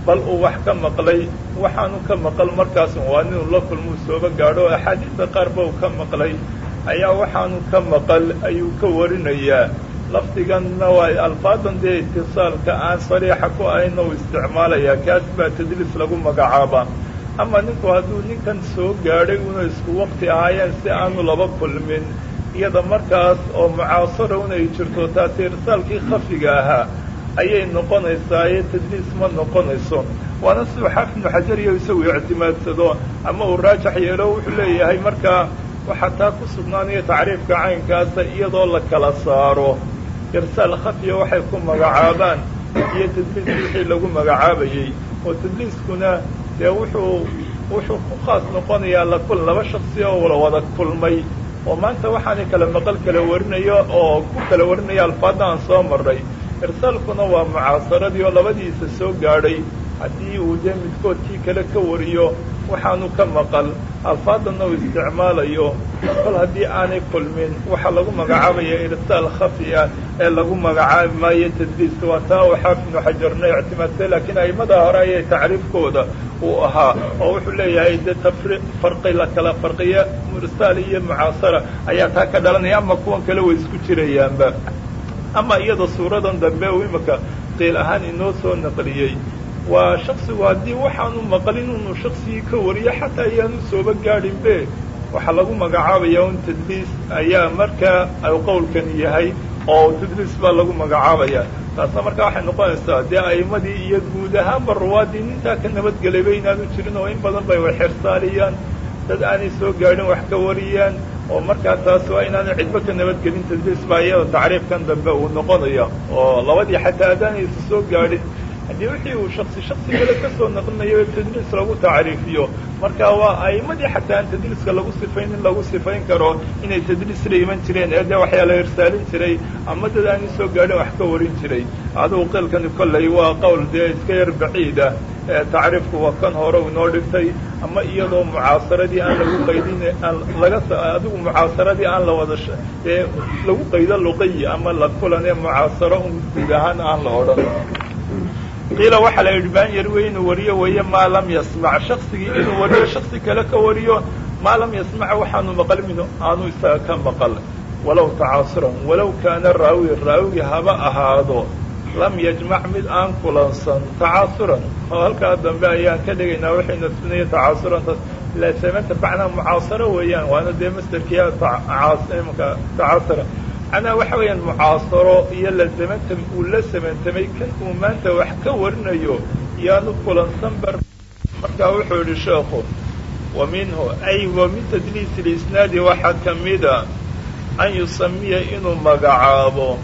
bal uu wax ka maqlay waxaanu ka maqal markaas waa inuu la kulmuu sooba gaadho oo axaadiista qaarba uu ka maqlay ayaa waxaanu ka maqal ayuu ka warinayaa. Lafdiganna waa alfaadan dee itisaalka aan sariixa ku ahayna uu isticmaalayaa kaas baa tadliis lagu magacaabaa ama ninku hadduu ninkan soo gaadhay una isku wakti ahaayeen si aanu laba kulmin iyada markaas oo mucaasara unay jirto taasi irsaalkii khafiga ahaa ayay noqonaysaa ee tadliis ma noqonayso. Waana siduu xaafid ibnu xajar iyo isagu ictimaadsado ama uu raajax yeelo wuxuu leeyahay markaa waxaa taa ku sugnaanaya tacriifka caynkaasa iyadoo la kala saaro. Irsaal khafiya waxay ku magacaabaan iyo tadliis wixii lagu magacaabayey oo tadliiskuna dee wuxuu wuxuu ku khaas noqonayaa lakul laba shaksi oo la wada kulmay oo maanta waxaanay kala maqal kala warinayo oo ku kala warinaya alfaadda aan soo marray. Irsaalkuna waa mucaasaradii oo labadiisa soo gaadhay. Haddii uu dee midkoodkii kale ka wariyo waxaanu ka maqal alfaadanna uu isticmaalayo. Kol haddii aanay kulmin waxaa lagu magacaabaya irsaal khafi ah ee lagu magacaabi maayo tadliis waa taa uu xaafid ibnu xajarna ictimaadsay laakiin aimada hore ayay tacriifkooda uu ahaa oo wuxuu leeyahay dee tafri farqi la kala farqiya irsaal iyo mucaasara ayaa taa ka dhalanaya ama kuwan kale way isku jirayaanba. Ama iyada suuradan dambe uu imika qiil ahaan inoo soo naqliyey waa shaksigu haddii waxaanu maqlin inuu shaksigii ka wariyo xataa ayaanu sooba gaadhinbe waxaa lagu magacaabaya un tadliis ayaa markaa qowlkani yahay oo tadliis baa lagu magacaabaya taasna markaa waxay noqonaysaa dee a'imadii iyo guud ahaanba ruwaadii nintaa ka nabadgelayba inaanu jirin oo in badan bay waxxersaaliyaan dad aanay soo gaadhin wax ka wariyaan oo markaa taas waa inaanu cidbo ka nabadgelin tadliis baa iyada tacriifkan dambe uu noqonaya oo labadii xataa adaanaysa soo gaadhin haddii wixii uu shaksi shaksi kale ka soo naqlinayo tadliis lagu tacriifiyo marka waa a'imadii xataa aan tadliiska lagu sifayn in lagu sifayn karo inay tadliis la iman jireen ee dee waxyaa la irsaalin jiray ama dad aanay soo gaadhin wax ka warin jiray. Adugu qilkani kollay waa qowl dee iska yar baciid ah tacriifku waa kan hore inoo dhigtay ama iyadoo mucaasaradii aan lagu qaydin aan laga adigu mucaasaradii aan la wada lagu qaydo luqiyi ama la kulan ee mucaasaro un guud ahaan aan la odhan qiila waxaa la yidhi baan yarwey inuu wariyo weeye maa lam yasmac. Shaksigii inuu wariyo shaksi kale ka wariyo maa lam yasmac waxaanu maqal minhu aanu isaga ka maqal. Walow tacaasuran walow kaana raawi raawigi haba ahaado. Lam yajmac mid aan kulansan. Tacaasuran halkaa dambe ayaan ka dhigaynaa waxayna sunaya tacaasurantaas lasamanta bacnaa mucaasaro weeyaan waana dee masderkiya mka macnaha waxa weeyaan mucaasaro iyo lasamanta uu la samantamay kan uu maanta wax ka warinayo yaanu kulansan bar. Markaa wuxuu yidhi sheekhu wa ay wa min tadliis lisnaadi waxaa ka mida an yusamiya inuu magacaabo.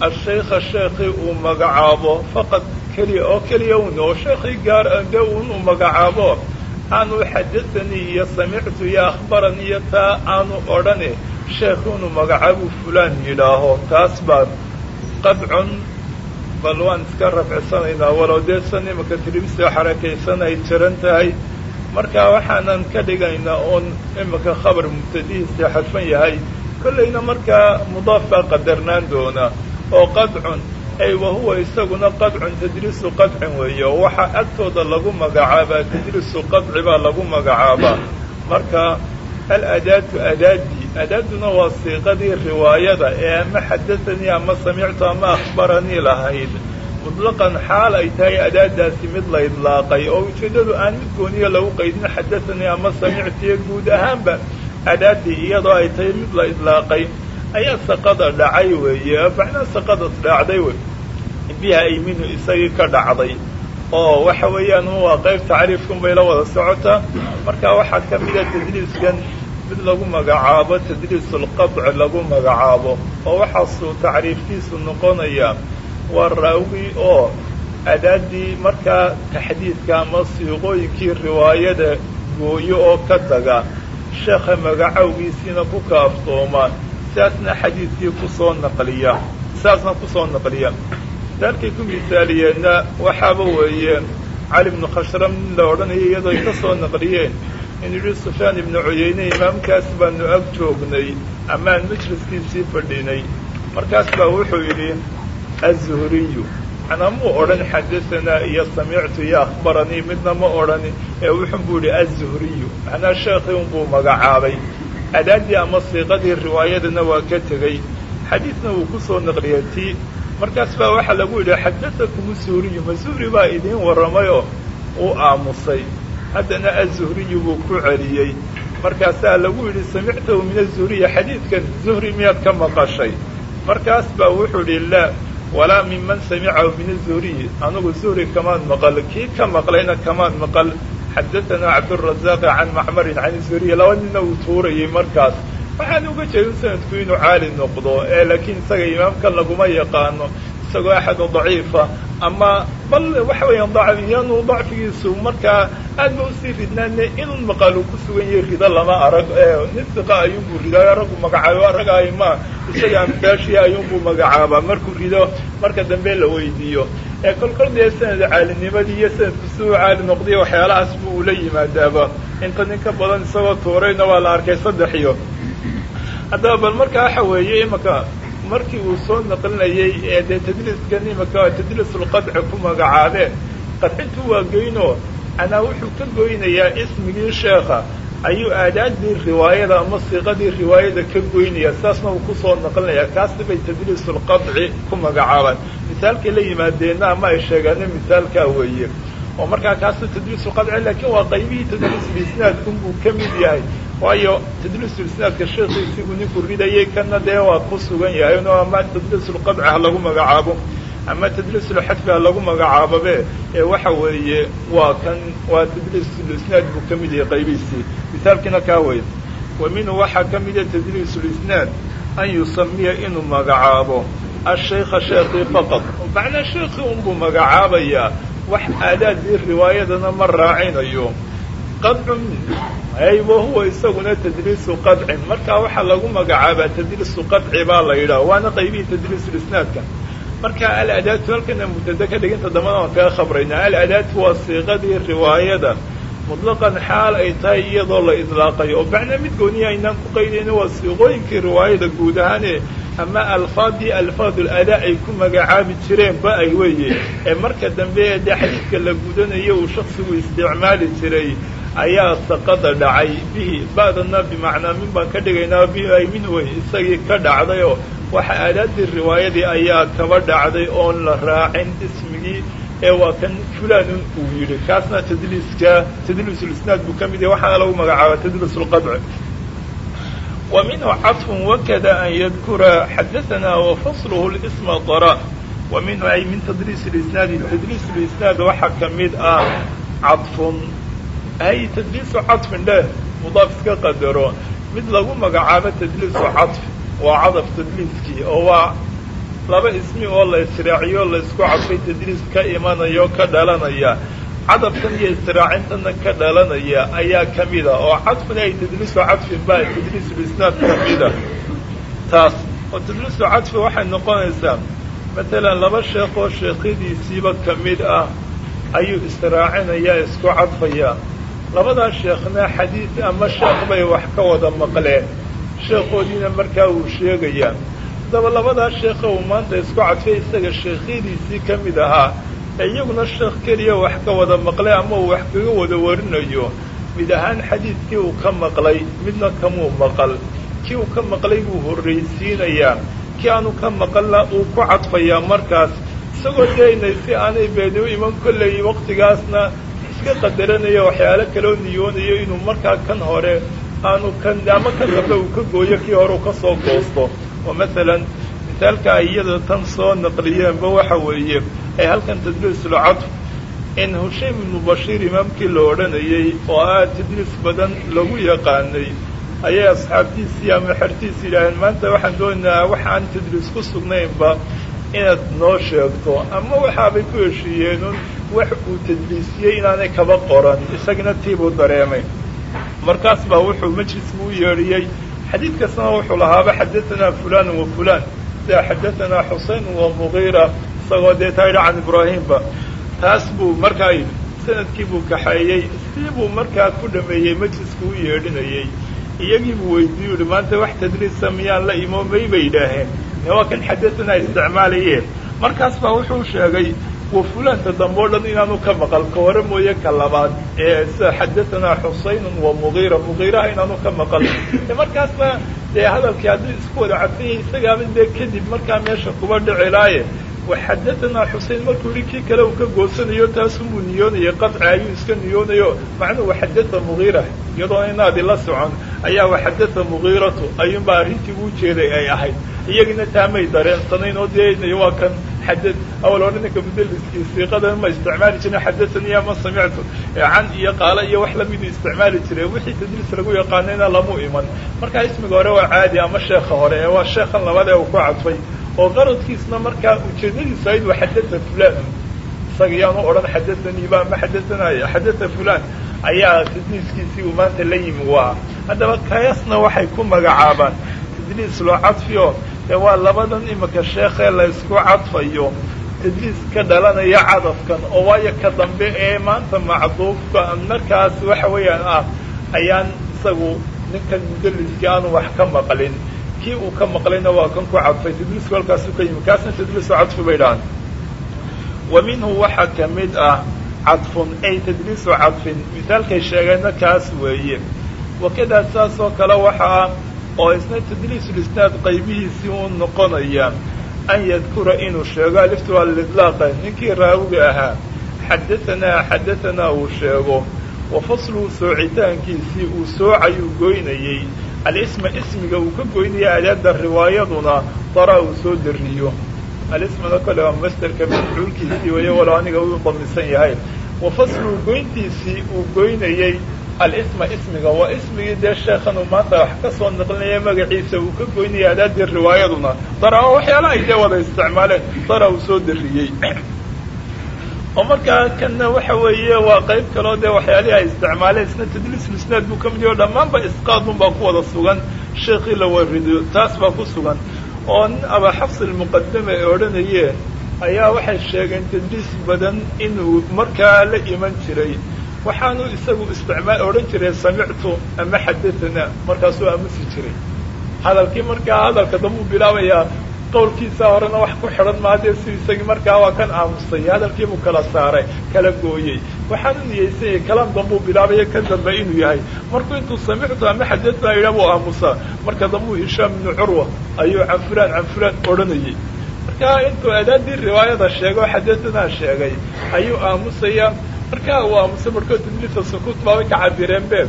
Ashaykha sheekii uu magacaabo. Faqad keliya oo keliya un oo sheekii gaar de unuu magacaabo. Aanu xadahanii iyo samictu iyo akhbaranii iyo taa aanu odhane sheekhi inuu magacaabuu fulaan yidhaaho taas baa qadcun bal waan iska rafcisanaynaa walow dee san imanka tiribisoo xarakaysan ay jiran tahay. Marka waxaanan ka dhigaynaa uun imanka khabar mubtadihiisii xadfan yahay kollayna markaa mudaaf baa qadarnaan doona oo qadcun ay wahuwa isaguna qadcun tadriisu qadcin weeye oo waxaa agtooda lagu magacaabaa tadriisu qadci baa lagu magacaabaa. Marka aladaatu adaadii adaaduna waa siiqadii riwaayada ee ama xadahanii ama samictu ama akhbaranii lahayd mutlaqan xaal ay tahay adaadaasi mid la idlaaqay oo ujeeddadu aan mid gooniya lagu qaydin xadahanii ama samictiyo guud ahaanba adaadii iyadoo ay tahay mid la idlaaqay ayaa saqada dhacay weeye macnaa saqadas dhacday wey oo waxa weeyaan waa qayb tacriifkun bay la wada socotaa marka waxaa ka mida tadliiskan mid lagu magacaabo tadliisulqadci lagu magacaabo oo waxaasuu tacriifkiisu noqonaya waa raawi oo adaadii markaa taxdiidka ama siiqooyinkii riwaayada gooyo oo ka taga sheekha magacawgiisiina ku kaaftooma saasna xadiidkii ku soo naqliya saasna ku soo naqliya. Daalkay ku misaaliyeenna waxaaba weeye cali bnu khashram nin la odhanaya iyadoo ay ka soo naqliyeen in yidhi sufyaan ibnu cuyeyne imaamkaas baanu ag joognay amaan majliskiisii fadhinay markaas baa wuxuu yidhi azuhriyu manaa muu odhan xadahanaa iyo samictu iyo akhbaranii midna ma odhani. Ee wuxun buu yidhi azuhriyu macnaa sheekii unbuu magacaabay. Adaadii ama siiqadii riwaayadana waa ka tegey xadiidna wuu ku soo naqliyay tii markaas baa waxaa lagu yidhi xadatakum zuhriyu ma baa idiin warramayoo uu aamusay haddana azuhriyu buu ku celiyey. Markaasaa lagu yidhi samictahu min azuhriya xadiidkan zuhri miyaad ka maqashay? Markaas baa wuxuu yidhi laa walaa minman samicahu min azuhriyi anugu zuhri kamaad maqal kii ka maqlayna kamaad maqal. Xadatanaa cabdurazaaq can macmarin can zuhriya laba nina uu tuurayay markaas. Waxaan uga jeedin sanadku inuu caali noqdo ee laakiin isaga imaamkan laguma yaqaano isagoo axad oo daciifa. Ama bal waxa weeyaan dacfiyanu dacfigiisu markaa aad ba u sii ridnaane inun maqaalu ku sugan yahay rido lama arag nin siqa ayuunbuu ridaa raggu magacaabo rag aymaa isaga amsaashiya ayuunbuu magacaabaa. Markuu rido marka dambe la weydiiyo. Ee kolkol sanad caalinimadii iyo sanadku si caali noqday waxyaalahaas buu ula yimaadaaba. Inta nin ka badan isagoo tuurayna waa la arkay saddex haddaba bal marka waxa weeye imaka markii uu soo naqlinayay ee dee tadliiskan imaka ku magacaabeen qadcintu waa goynoo. Anaa wuxuu ka goynayaa ismigii sheekha. Ayuu aadaadii riwaayada ama siiqadii riwaayada ka goynaya saasna uu ku soo naqlinayaa. Kaasi bay tadliisulqadci ku magacaabaan. Misaalkay la yimaadeenna ama ay sheegaane misaalkaa weeye oo markaa kaasu tadliisulqadci laakiin waa qaybihii tadliisulisnaad unbuu ka mid yahay. Waayo tadliisulisnaadka sheekiisi uu ninku ridayay kana dee waa ku sugan yahay no ama tadliisulqadci ha lagu magacaabo ama tadliisulxadfi ha lagu magacaababe ee waxa weeye waa kan waa tadliisulisnaad buu ka mid yahay qaybihiisii. Misaalkiina kaa weyn wa waxaa ka mida tadliisulisnaad an yusamiya inuu magacaabo ashaykha sheekii faqad macnaa sheekii unbuu magacaabayaa wax aadaadii riwaayadana ma raacinayo. Qadcun ay wahuwa isaguna tadliisu qadcin. Markaa waxaa lagu magacaabaa tadliisu qadci baa la yidhaha waana qaybihii tadliisulisnaadka marka aladaatu halkana mubtada ka dhiginta dambana waan kaga khabraynaa aladaatu waa siiqadii riwaayada mutlaqan xaal ay tahay iyadoo la idlaaqay oo macnaa mid gooniya aynaan ku qaydayna waa siiqooyinkii riwaayada guud ahaane. Ama alfaadii alfaadul adaa ay ku magacaabi jireen ba ay weeye. Ee marka dambe ee dee xadiidka la gudanayo uu shaksigu isticmaali jiray ayaa saqada dhacay. Bihi ba'dana bimacnaa min baan ka dhigaynaa bihi ay min wey isagii ka dhacday oo waxa aadaadii riwaayadii ayaa kaba dhacday oon la raacin ismigii ee waa kan fulanun uu yidhi kaasna tadliiska tadliisulisnaad buu ka mid yahay waxaana lagu magacaaba tadliisulqadci wa minhu caطfun wakada an yadkura xadaanaa wafasluhu lisma dara wa minhu ay min tadliis lisnaadi tadliisulisnaad waxaa ka mid ah caطfun ay tadliisu caطfin dheh mudaaf iska qadaro mid lagu magacaabo tadliisu caطf waa cadaf tadliiskii oo waa laba ismi oo la israaciyo laysku cadfay tadliis ka imanayo ka dhalanaya. Cadafkan iyo israacintana ka dhalanaya ayaa ka mida oo cadfuna ay tadliisu cadfin ba tadliisulisnaad ka mida taas oo tadliisu cadfi waxay noqonaysaa matalan laba sheekh oo sheekhadiisiiba ka mid ah ayuu israacinaya isku cadfaya. Labadaa sheekhna xadiid ama sheekh bay wax ka wada maqleen. Sheekhoodiina markaa uu sheegayaa haddaba labadaa sheekha uu maanta isku cadfay isaga sheekhyadiisii ka mid ahaa ee iyaguna sheekh keliya wax ka wada maqlay ama uu wax kaga wada warinayo mid ahaan xadiidkii uu ka maqlay midna kamuu maqal. Kii uu ka maqlay buu horraysiinayaa kii aanu ka maqalna uu ku cadfayaa markaas. Isagoo daynay si aanay beeni u iman kollay waqtigaasna iska qadaranayo waxyaalo kaloo niyoonayo inuu markaa kan hore aanu kan ama kan dambe uu ka gooyo kii hore uu ka soo goosto oo masalan misaalka ay iyada tan soo naqliyeenba waxa weeye ay halkan tadliisulcadf in hushaym ibnu bashiir imaamkii la odhanayey oo aad tadliis badan lagu yaqaanay ayay asxaabtiisii ama xertiisi yidhaaheen maanta waxaan doonaynaa wax aan tadliis ku sugnaynba inaad noo sheegto. Ama waxaabay ku heshiiyeenun wax uu tadliisiyey inaanay kaba qoran isagana tiibuu dareemay. Markaas baa wuxuu majlisku u yeedhiyey xadiid kastana wuxuu lahaaba xadaanaa fulan wa fulan sida xadaanaa xusein wa mugiira isagoo dee taydha can ibraahimba. Taas buu markaa yidhi sannadkii buu kaxeeyey sii buu markaa ku dhameeyey majlisku u yeedhinayey. Iyagii buu weydiiyu yihi maanta wax tadriisa miyaan la imoomay? Bay yidhaaheen waa kan xadaanaa isticmaalayeen. Markaas baa wuxuu sheegay wa fulaanta dambe o dhan inaanu ka maqal. Ka hore mooye ka labaad. Ee sida xadaanaa xusaynun wa mugiira mugiiraha inaanu ka maqal. Markaasna dee hadalkii haddii isku wada cadfanyay isagaaba dee kadib markaa meesha kuba dhicilaaye waxadaanaa xusein markuu yihi kii kale uu ka goosanayo taasunbuu niyoonayay qadci ayuu iska niyoonayo macnuhu waxadaa mugiira iyadoo inaadi la socon ayaa waxadaa mugiiratu ayuunbaa arrintii uu jeeday ay ahayd iyagina taamay dareensanayn oo dee waa kan xadad awal hore ninka mudaliskii siiqadan ma isticmaali jirin xadasanii ama samictu can iyo qaala iyo wax lamidu isticmaali jire wixii tadliis lagu yaqaanayna lamu iman markaa ismiga hore waa caadi ama sheekha hore ee waa sheekhan labaad ee uu ku cadfay oo qaradkiisna markaa ujeedadiisu ayd waa xadaa fulan. Isaga yaanu odhan xadaaniiba ama xadaanay xadaa fulan ayaa tadliiskiisii uu maanta la yimi waa. Haddaba kayasna waxay ku magacaabaan. Tadliis loo cadfiyo ee waa labadan imika sheekhee la ysku cadfayo. Tadliis ka dhalanaya cadafkan oo waayo ka dambe ee maanta macduufka markaas waxa weeyaan ah ayaan isagu ninkan mudaliskii aanu wax ka maqlin kii uu ka maqlayna waa kan ku cadfay tadliisku halkaasu ka yimi kaasna tadliisu cadfi bay dhahan wa minhu waxaa ka mid ah cadfun ay tadliisu cadfin. Misaalkay sheegeenna kaas weeye. Wakadaa saas oo kale waxaa oo isna tadliisulisnaad qaybihiisii u noqonaya an yadkura inuu sheego. Aliftu alidlaaqa ninkii raawiga ahaa. Xadaanaa xadaanaa uu sheego. Wa fasluhu soocitaankiisii uu soocayuu goynayey alisma ismiga uu ka goynaya adaada riwaayaduna daraa uu soo dariyo alismana kole waa masterka mafcuulkiisii weeye walo aniga uu damisan yahay wa fasluhu goyntiisii uu goynayey alisma ismiga waa ismigii dee sheekhan uu maanta wax ka soo naqlinaya magaciisa uu ka goynaya adaadii riwaayaduna dara oo waxyaala ay dee wada isticmaaleen dara uu soo dariyey oo markaa kanna waxa weeye waa qayb kaloo dee waxyaalihii ay isticmaaleen isna tadliis lisnaad buu ka mid yahy o dhammaanba isqaadun baa ku wada sugan sheekii la warido taas baa ku sugan. Oo nin abaa xafs almuqadame ee odhanayeen ayaa waxay sheegeen tadliis badan inuu markaa la iman jiray. Waxaanu isagu isticmaal odhan jiray samictu ama xadatanaa markaasuu aamusi jiray. Hadalkii markaa hadalka dambuu bilaabayaa qowlkiisa horena wax ku xidhan maa dee si isagii markaa waa kan aamusay hadalkiibuu kala saaray kala gooyey. Waxaanu niyeysanyay kalaan dambuu bilaabaya ka dambe inuu yahay. Markuu intuu samictu ama xadatanaa yidhaa buu aamusaa. Marka dambuu hishaam ibnu curwa ayuu can fulaan can fulaan odhanayay. Markaa intuu adaadii riwaayada sheegay oo xadatanaa sheegay ayuu aamusayaa markaa uu aamusay markoo tadliisa sukuut baabay ka cabireen be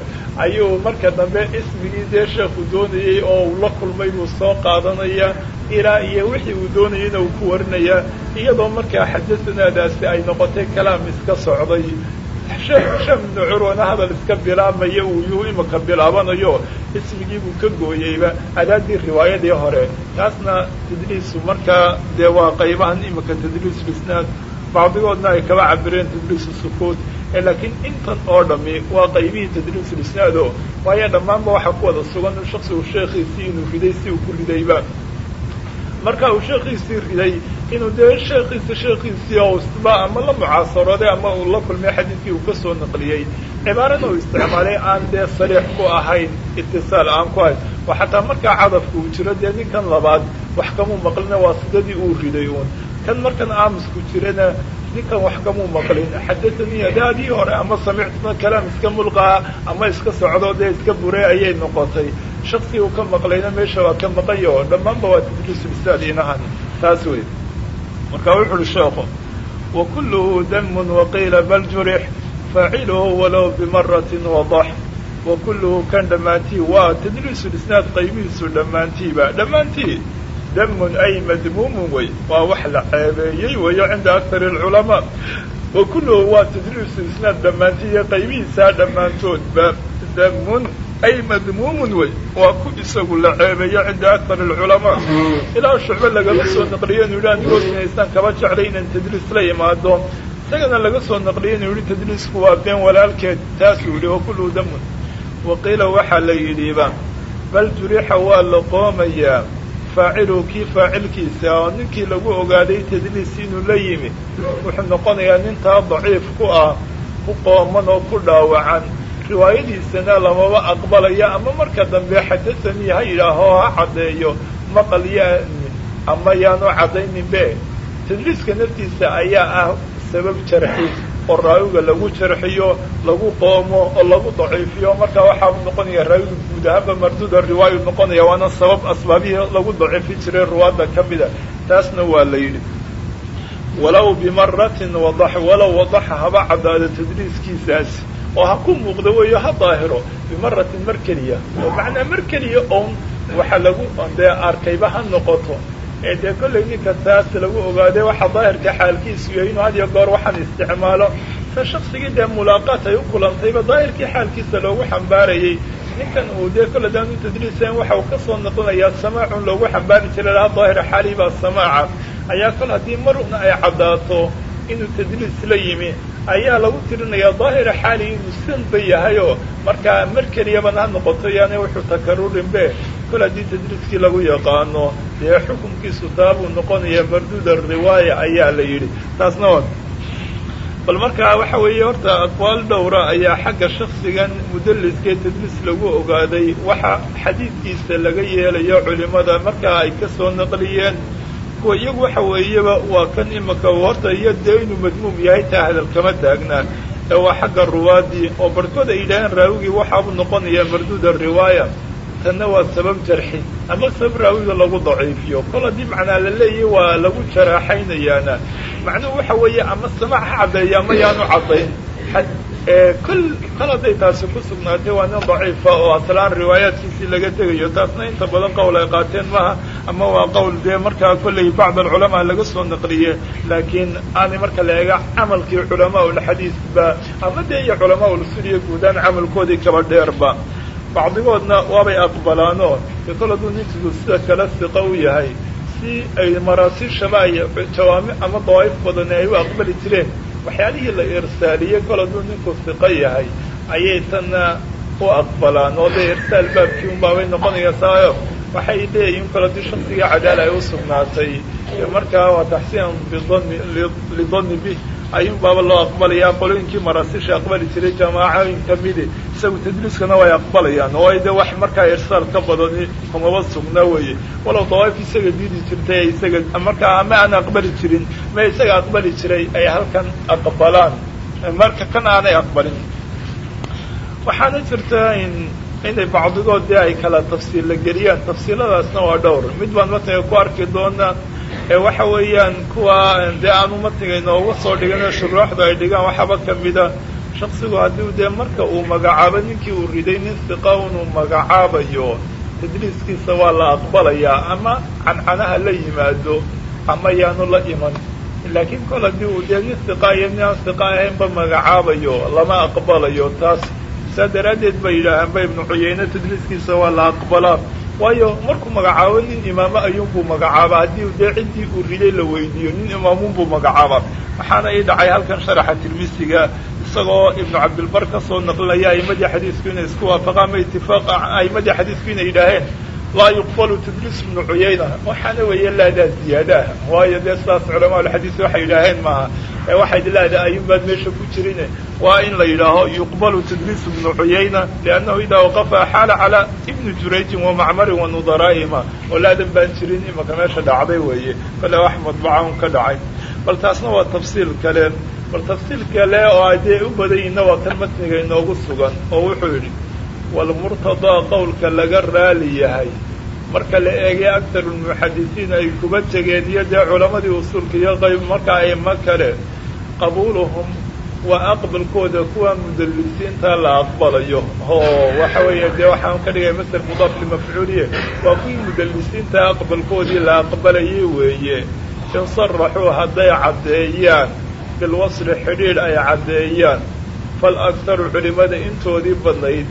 ayuu marka dambe ismigii dee sheekhu doonayey oo uu la kulmay buu soo qaadanaya ilaa iyo wixii uu doonayeyna uu ku warinayaa iyadoo markaa xadaanaadaasi ay noqotay kalaam iska socday. Hishaam ibnu curwana hadal iska bilaabmaya uu yuu imika bilaabanayo ismigii buu ka gooyeyba adaadii riwaayadii hore. Taasna tadliisu markaa dee waa qaybahan imika tadliis lisnaad bacdigoodna ay kaba cabireen tadliisu sukuut laakiin intan oo dhami waa qaybihii tadliis lisnaado waayo dhammaanba waxaa ku wada sugan shaksigu sheekhiisii inuu riday si uu ku ridayba marka uu sheekhiisii riday inuu dee sheekhiisa sheekhiisii oo isba ama la mucaasarooday ama uu la kulmay xadiidkii uu ka soo naqliyey cibaarada uu isticmaalay aan dee sariix ku ahayn itisaal aan ku ahayn. Oo xataa markaa cadafka uu jiro dee ninkan labaad wax kamuu maqlina waa sidadii uu riday uun kan markan aamusku jirana ninkan wax kamuu maqlin xadaanii adaadii hore ama samictuna kalaam iska mulqaa ama iska socdo iska buray ayay noqotay. Shaksi uu ka maqlayna meesha waa ka maqayo dhammaanba waa tadliisulistaad inahan taas wey marka wuxu uhi sheekhu wa kulluhu waqiila bal jurix faaciluhu walow bimaratin wadax wa kan dhammaantii waa tadliisulisnaad qaybihiisu dhammaantiiba dhammaantii damun ay madmuumun wey waa wax la ceebeeyey weeyo cinda aktar alculamaa wa kulluhu waa tadliisu isnaad dhammaantii iyo qaybihiisaa dhammaantoodba damun ay madmuumun wey waa ku isagu la ceebeeyo cinda aktar alculamaa ilaa shucbe lagama soo naqliyo inu yidhi anigoo inaysaan kaba jeclay inaan tadliis la imaado isagana laga soo naqliyo inuu yihi tadliisku waa been walaalkeed taasuu yidhi wa kulluhu damun waqiila waxaa la yidhiba bal jurixa waa la qoomayaa faaciluhu kii faacilkiisa oo ninkii lagu ogaaday tadliis inuu la yimi wuxuu noqonayaa nintaa daciif ku ah ku qooman oo ku dhaawacan. Riwaayadiisana lamaba aqbalaya ama marka dambe xadasanii ha yidhaaho ha caddeeyo maqal yaani ama yaanu caddaynin be. Tadliiska naftiisa ayaa ah sabab jarxi oo raawiga lagu jarxiyo lagu qoomo oo lagu daciifiyo. Marka waxaa noqonaya raawiga guud ahaanba marduda riwaayu noqonaya waana sabab asbaabihii lagu daciifi jiray ruwaadda ka mida. Taasna waa la yidhi walow bimaratin wadax walow wadaxa haba caddaado tadliiskiisaasi oo ha ku muuqdo weeyo ha daahiro. Bimaratin mar keliya. Oo macnaa mar keliya own waxa lagu dee arkayba ha noqoto ee dee kollay ninka taas lagu ogaaday waxa daahirka xaalkiisu yahay inuu had iyo goor waxaan isticmaalo. Se shaksigii dee mulaaqaat ay u kulantayba daahirkii xaalkiisa loogu xambaarayey ninkan uu dee kolle daanu tadliisayn waxa uu ka soo noqonayaa samaacun loogu xambaari jiray lahaa daahira xaalii baa samaaca. Ayaa kol haddii marna ay caddaato inuu tadliis la yimi ayaa lagu tirinayaa daahira xaali inuu sanba yahayoo. Markaa mar keliyaban ha noqoto yaani wuxuu takarurinbe kol haddii tadliiskii lagu yaqaano dee xukunkiisu taabuu noqonaya marduuda riwaaya ayaa la yidhi. Taasna wa bal markaa waxa weeye horta aqwaal dhowra ayaa xagga shaksigan mudalliskee tadliis lagu ogaaday. Waxa xadiidkiisa laga yeelayo culimada markaa ay ka soo naqliyeen. Kuwa iyagu waxa weeyaba waa kan imika horta iyo dee inuu madmuum yahay taa hadal kama taagnaa ee waa xagga ruwaadii oo barhkood ay yidhaaheen raawigii waxaabuu noqonayaa marduuda riwaaya tanna waa sabab jarxi. Ama sabab raawida lagu daciifiyo. Kol haddii macnaa la leeyahy waa lagu jaraaxaynayaana. Macnuhu waxa weeye ama samac ha caddeeya ama yaanu caddayn kol kol hadday taasi ku sugnaatay waa nin daciifa oo aslaan riwaayaadkiisii laga tegayo. Taasna inta badan qowl ay qaateen maha ama waa qowl dee markaa kolley bacd alculamaa laga soo naqliye laakiin aanay marka la eega camalkii culamaa ulxadiisba ama dee iyo culamaa ulsuliya guudaan camalkoodii kaba dheerba bacdigoodna waabay aqbalaanoo dee kol hadduu ninkigu sida kale siqa u yahay si ay maraasiishaba ay jawaamic ama dawaa'if badani ay u aqbali jireen waxyaalihii la irsaaliyey kol hadduu ninku siqo yahay ayay tanna u aqbalaan oo dee irsaal baabkii un baabay noqonaysaayo waxay leeyihiin kol haddii shaksiga cadaala ay u sugnaatay markaa waa bidani lidani bih ayuun baaba loo aqbalayaa qolooyinkii maraasiisha aqbali jiray jamaacooyin kamidi isagu tadliiskana way aqbalayaan oo ay de wax markaa irsaal ka badani kumaba sugna weeye. Walow dawaif isaga diidi jirtay isaga markaa ama aan aqbali jirin ma isaga aqbali jiray ay halkan aqbalaan. Marka kan aanay aqbalin. Waxaana jirta in inay bacdigood dee ay kala tafsiilla geliyaan. Tafsiiladaasna waa dhowr. Mid baan matniga ku arki doonaa ee waxa weeyaan kuwa dee aanu matniga inooga soo dhigano shuruuxda ay dhigaan waxaaba kamida shaksigu haddii dee marka uu magacaabo ninkii uu riday nin siqa inuu magacaabayo tadliiskiisa waa la aqbalayaa ama cancanaha la yimaado ama yaanu la iman. Laakiin kol haddii uu dee nin siqa iyo nin aan siqa ahaynba magacaabayo lama aqbalayo taas saa daraaddeed bay yidhaahaan ba ibnu cuyeyne tadliiskiisa waa la aqbalaa waayo markuu magacaabo nin imaamo ayuunbuu magacaaba haddii dee ciddii uu riday la weydiiyo nin imaamunbuu magacaaba waxaana ii dhacay halkan sharaxa tirmisiga isagoo ibnu cabdilbar ka soo naqlinaya a'imadii xadiisku inay isku waafaqaan. Ma itifaaq a'imadii xadiisku inay yidhaaheen laa yuqbalu tadliis ibnu cuyayna waxaana weeye laadaa ziyaadaah waayo dee sidaas culamaa ulxadiis waxay yidhaaheen maaha. Ee waxayd laada ayuun baad meesha ku jirine. Waa in la yidhaaho yuqbalu tadliis ibnu cuyayna liannahu idaa waqafa xaala calaa ibni jurayjin wa macmarin wa nudaraa'ihima oo laadan baan jirin imaka meesha dhacday weeye. Kale wax madbaca un ka dhacay. Bal taasna waa tafsiil kale. Bal tafsiil kale oo adee u badayinna waa kan matniga inoogu sugan oo wuxuu yidhi walmurtadaa qowlka laga raali yahay. Marka la eegay aktaru lmuxadisiin ay kuba tegeen iyo dee culammadii usuulka iyo qayb marka ayma kale qabuuluhum waa aqbalkooda kuwa mudallisiinta la aqbalayo. Oo waxa weeye dee waxaan ka dhigay masel mudaaf limafcuuliye waa kuwii mudallisiinta aqbalkoodii la aqbalayay weeye. In saraxuu hadday caddeeyaan bilwasli xidhiidh ay caddeeyaan. Fal aktaru culimmada intoodii badnayd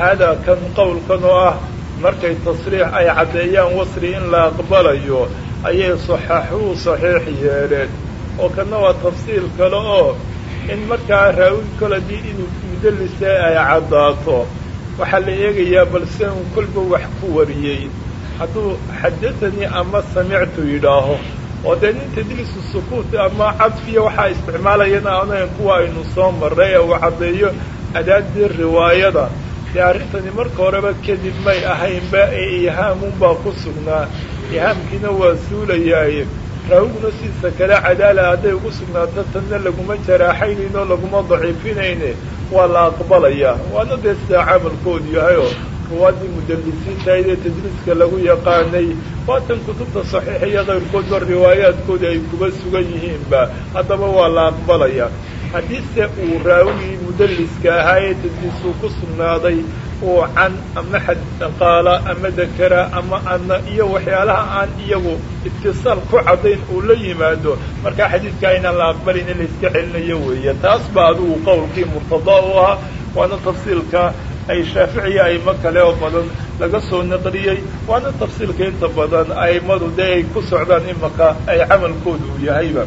haadaa kan qowlkan ah markay tasriix ay caddeeyaan wasli in la aqbalayo ayay saxaxuu saxiix yeeleen oo kanna waa tafsiil kale oo in markaa raawi koladii inuu mudallise ay caddaato waxaa la eegayaa balse uu kolba wax ku wariyey hadduu xadatanii ama samictu yidhaaho oo dee nin tadliisu sukuut ama cadfiya waxaa isticmaalayana anayn kuwa aynu soo marray ee uu caddeeyo adaadii riwaayada dee arrintani marka horeba kadib may ahaynba ee ihaamunbaa ku sugnaa. Ihaamkiina waa suulayaaye raawiguna siisa kale cadaala hadday ugu sugnaato tanna laguma jaraaxaynayn oo laguma daciifinayne waa la aqbalayaa waana dee sidaa camalkoodu yahayoo ruwaadii mudallisiintahayd ee tadliiska lagu yaqaanay. Waatan kutubta saxiixa iyo kayrkoodba riwaayaadkooda ay kuba sugan yihiinba. Haddaba waa la aqbalayaa haddiise uu raawigii mudalliska ahaa ee ku sugnaaday uu can ama qaala ama dakara ama ana iyo waxyaalaha aan iyagu itisaal ku caddayn uu la yimaado. Markaa xadiidkaa inaan la aqbalin in la iska celinayo weeye. Taas ba adigu qowlkii murtadaa u ahaa. Waana tafsiilka ay shaaficiya aimo kale oo badan laga soo naqliyey. Waana tafsiilka inta badan aimadu dee ay ku socdaan imaka ay camalkooda uu yahayba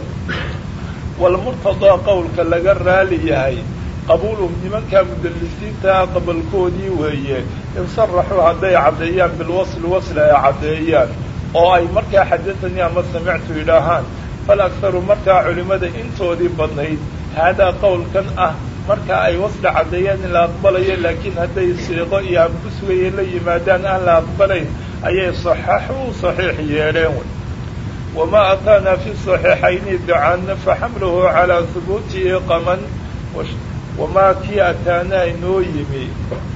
walmurtadaa qowlka laga raali yahay qabuuluhum nimankaa mudallisiinta qabalkoodii weeye in saraxuu hadday caddeeyaan bilwasli wasli ay caddeeyaan oo ay markaa xadatanii ama samictu yidhaahaan fal akharu markaa culimmada intoodii badnayd haadaa qowlkan ah marka ay wasli caddeeyaan in la aqbalayo laakiin hadday siiqo iyo sugayeen la yimaadaan aan la aqbalayn ayay saxaxuu saxiix yeeleen wey wamaa ataanaa fi saxiixayni bican faxamluhu calaa hubuutihi qaman wamaa kii ataanaa inoo yimi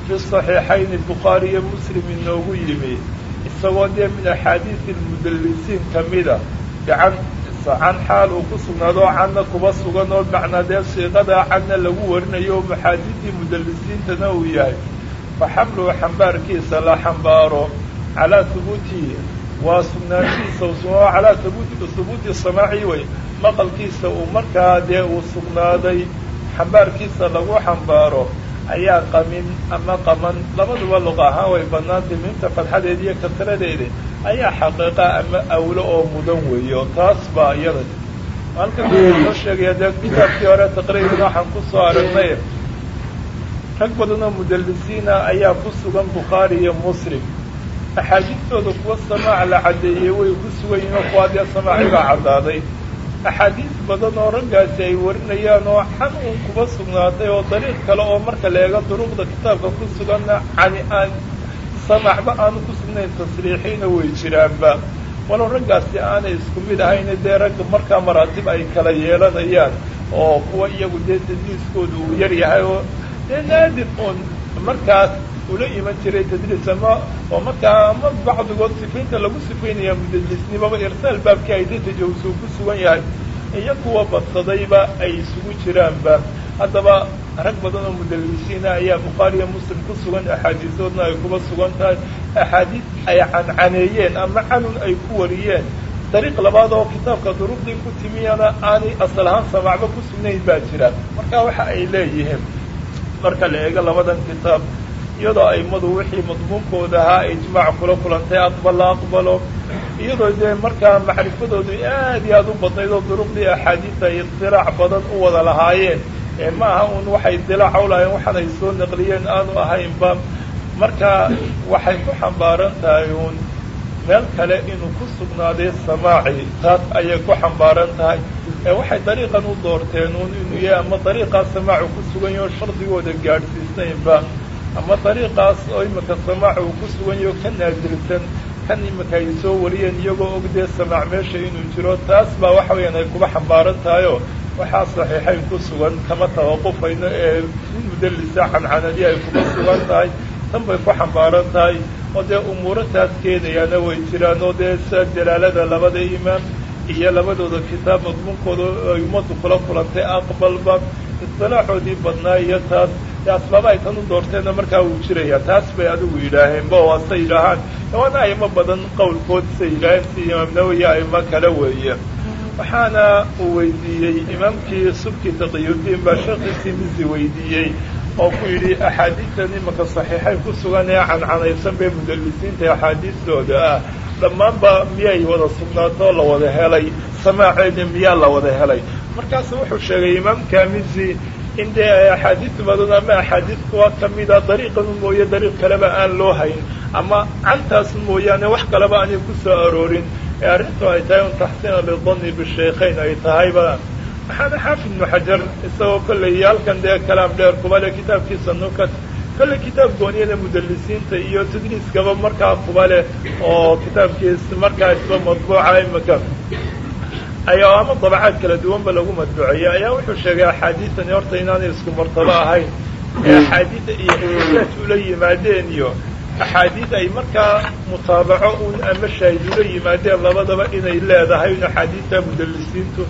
fi saxiixayni bukhaari iyo muslim inoogu yimi isagoo dee min axaadiisi lmudallisiin ka mida gacan can xaal uu ku sugnaado canna kuba sugan oo macnaa dee siiqadaa canna lagu warinayo o maxaadiistii mudallisiintana uu yahay fa xamluhu xambaarkiisa la xambaaro calaa hubuutihi waa sugnaanshihiisa usugnaado calaa hubuuti hubuuti samaaci wey maqalkiisa uu markaa dee uu sugnaaday xambaarkiisa lagu xambaaro ayaa qamin ama qaman labaduba luq ahaan way bannaantay minta fadxadeeda iyo kasradeeda ayaa xaqiiqa ama awlo oo mudan weeyo taas baa iyada halkan soo sheegaya dee kitaabkii hore taqriiban waxaan ku soo aragnay rag badan oo mudallisiina ayaa ku sugan bukhaari iyo muslim axaadiistooda kuwa samaac la caddeeyey way ku sugan yihiin oo kuwaa dee samaacigaa caddaaday axaadiis badan oo raggaasi ay warinayaan oo xan uun kuba sugnaatay oo dariiq kale oo marka la eego duruqda kitaabka ku suganna cani aan samacba aanu ku sugnayn tasriixiina way jiraanba walow raggaasi aanay isku mid ahayna dee ragga markaa maraatib ay kala yeelanayaan oo kuwa iyagu dee tadliiskooda uu yar yahay oo dee naadir uun markaas ula iman jiray tadliis ama oo markaa ama bacdigood sifaynta lagu sifaynaya mudalisnimaba irsaal baabkii ay dee tajawus uu ku sugan yahay iyo kuwa badsadayba ay isugu jiraanba. Haddaba rag badan oo mudallisiina ayaa bukhaari iyo muslim ku sugan axaadiisoodna ay kuba sugan tahay. Axaadiis ay cancaneeyeen ama canun ay ku wariyeen. Dariiq labaad oo kitaabka duruqdii ku timiyana aanay asal ahaan samacba ku sugnayn baa jira. Marka waxa ay leeyihiin marka la eego labadan kitaab iyadoo aimadu wixii madmuunkooda ahaa ijmaac kula kulantay aqbal la aqbalo iyadoo dee markaa macrifadoodu aad iyo aad u badnayd oo duruqdii ay idilaac badan u wada lahaayeen. Ee ma aha un waxay idilaaca u lahayen waxaan ay soo naqliyeen aanu ahaynba marka waxay ku xambaaran tahay uun meel kale inuu ku sugnaaday samaaci taas ayay ku xambaaran tahay. Ee waxay dariiqan u doorteen uun inuu yahay ama dariiqaa samaacu ku sugan yaho shardigooda gaadhsiisnaynba ama dariiqaas oo imika samaac uu ku sugan yaho ka naadirsan kan imika ay soo wariyeen iyagoo og dee samaac meesha inuu jiro taas baa waxa weeyaan ay kuba xambaaran tahayoo waxaa saxiixayn ku sugan kama tawaqufayno ee mudallisa cancanadi ay kuba sugan tahay tan bay ku xambaaran tahay. Oo dee umuuro taas keenayaana way jiraan oo dee sida dalaalada labada imaam iyo labadooda kitaab madmuunkooda ay ummaddu kula kulantay aqbalba istilaaxoodii badnaa iyo taas asbaaba ay u doorteenna markaa wuu jiraya taas bay adigu yidhaaheenba oo ase yidhaahaan waana aimo badan qowlkood say yidhaaheen si imaam nawowi aimo kale weeye waxaana uu weydiiyey imaamkii subki taqiyudiin baa sheekhiisii misi weydiiyey oo ku yidhi axaadiistan imaka saxiixayn ku sugan ee cancanaysan bee mudallisiinta axaadiistooda ah dhammaanba miyay wada sugnaatoo la wada helay samaaceeda miyaa la wada helay markaasu wuxuu sheegay imaamka misi in dee axaadiis badan ama axaadiis kuwa kamida dariiqan mooye dariiq kaleba aan loo hayn. Ama cantaas mooyaane wax kaleba aanay ku soo aroorin. Ee arrintu ay tahay un taxsiina lidanni bishaykhayn ay tahayba waxaana xaafid ibnu xajar isagoo kolley halkan dee kalaam dheer kuba leh kitaabkiisa nukat kolley kitaab gooniyada mudallisiinta iyo tadliiskaba markaa kuba leh oo kitaabkiis markaa isba madbuuca imika ayaa ama dabacaad kala duwanba lagu madbuuceeyey ayaa wuxuu sheegay axaadiisani horta inaanay isku martabo ahayn ee axaadiida iyo ixtijaaj ula yimaadeen iyo axaadiid ay markaa mutaabaco un ama shaahid ula yimaadeen labadaba inay leedahay un axaadiista mudallisiintu.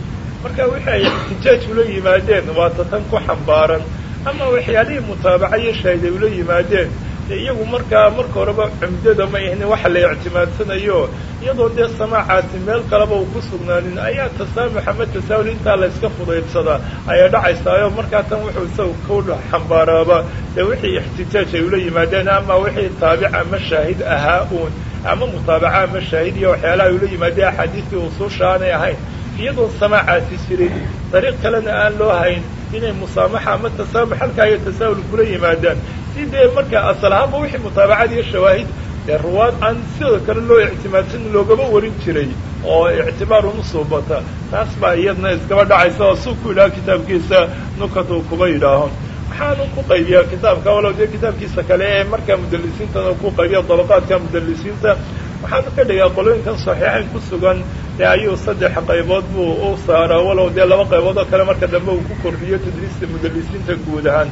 Marka wixii ay ixtijaaj ula yimaadeen waata tan ku xambaaran. Ama waxyaalihii mutaabaca iyo shaahid ay ula yimaadeen iyagu markaa marka horeba cumdada ma ihni waxa la ictimaadsanayo. Iyadoo dee samaacaasi meel kaleba uu ku sugnaanin ayaa tasaamux ama tasaahul intaa la yska fudaydsadaa? Ayay dhacaysaayo markaa tan wuxuu isaga ku xambaaraaba. Dee wixii ixtijaaj ay ula yimaadeen ama wixii taabic ama shaahid ahaa uun ama mutaabaca ama shaahid iyo waxyaalaha ay ula yimaadeen axaadiistii usuusha aanay ahayn. Iyadoon samaacaasi jirin dariiq kalena aan loo hayn inay musaamaxa ama tasaamux halkaa iyo tasaahul kula yimaadaan. Si dee markaa asal ahaanba wixii mutaabacad iyo shawaahid dee ruwaad aan sidoo kale loo ictimaadsan loogaba warin jiray oo ictibaarun usuubata taas baa iyadna iskaba dhacaysa oo suu ku yidhaha kitaabkiisa nukat uu kuba yidhaaho waxaanu ku qaybiyaa kitaabka walow dee kitaabkiisa kale ee markaa mudallisiintana ku qaybiya dabaqaadka mudallisiinta waxaanu ka dhigaa qolooyinkan saxiixayn ku sugan dee ayuu saddex qaybood buu u saaraa. Walow dee laba qaybood oo kale marka dambe uu ku kordhiyo tadliista mudalisiinta guud ahaan.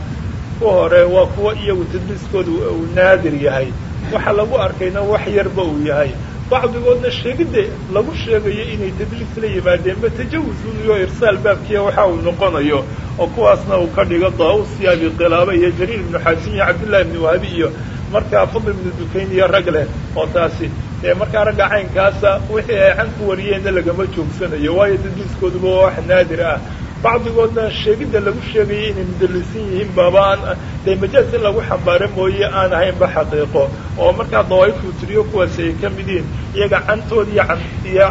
Ku hore waa kuwa iyagu tadliiskoodu uu naadir yahay. Waxa lagu arkayna wax yarba uu yahay. Bacdigoodna sheegidda lagu sheegayo inay tadliis la yimaadeenba tajawusun iyo irsaal baabkiya waxa uu noqonayo. Oo kuwaasna uu ka dhigo daawus iyo abi qilaaba iyo jariir ibnu xaasim iyo cabdillahi ibnu wahabi iyo markaa fadl ibnu dukayn iyo rag leh oo taasi dee markaa ragga caynkaasa wixii ay can ku wariyeenna lagama joogsanayo waayo tadliiskooduba waa wax naadir ah. Bacdigoodna sheegidda lagu sheegayay inay mudalisin yihiin baaba aan dee majaas in lagu xambaaro mooye aan ahaynba xaqiiqo. Oo markaa dawaa'ifuu tiriyo kuwaasi ay ka mid yihiin iyaga cantood iyo can iyo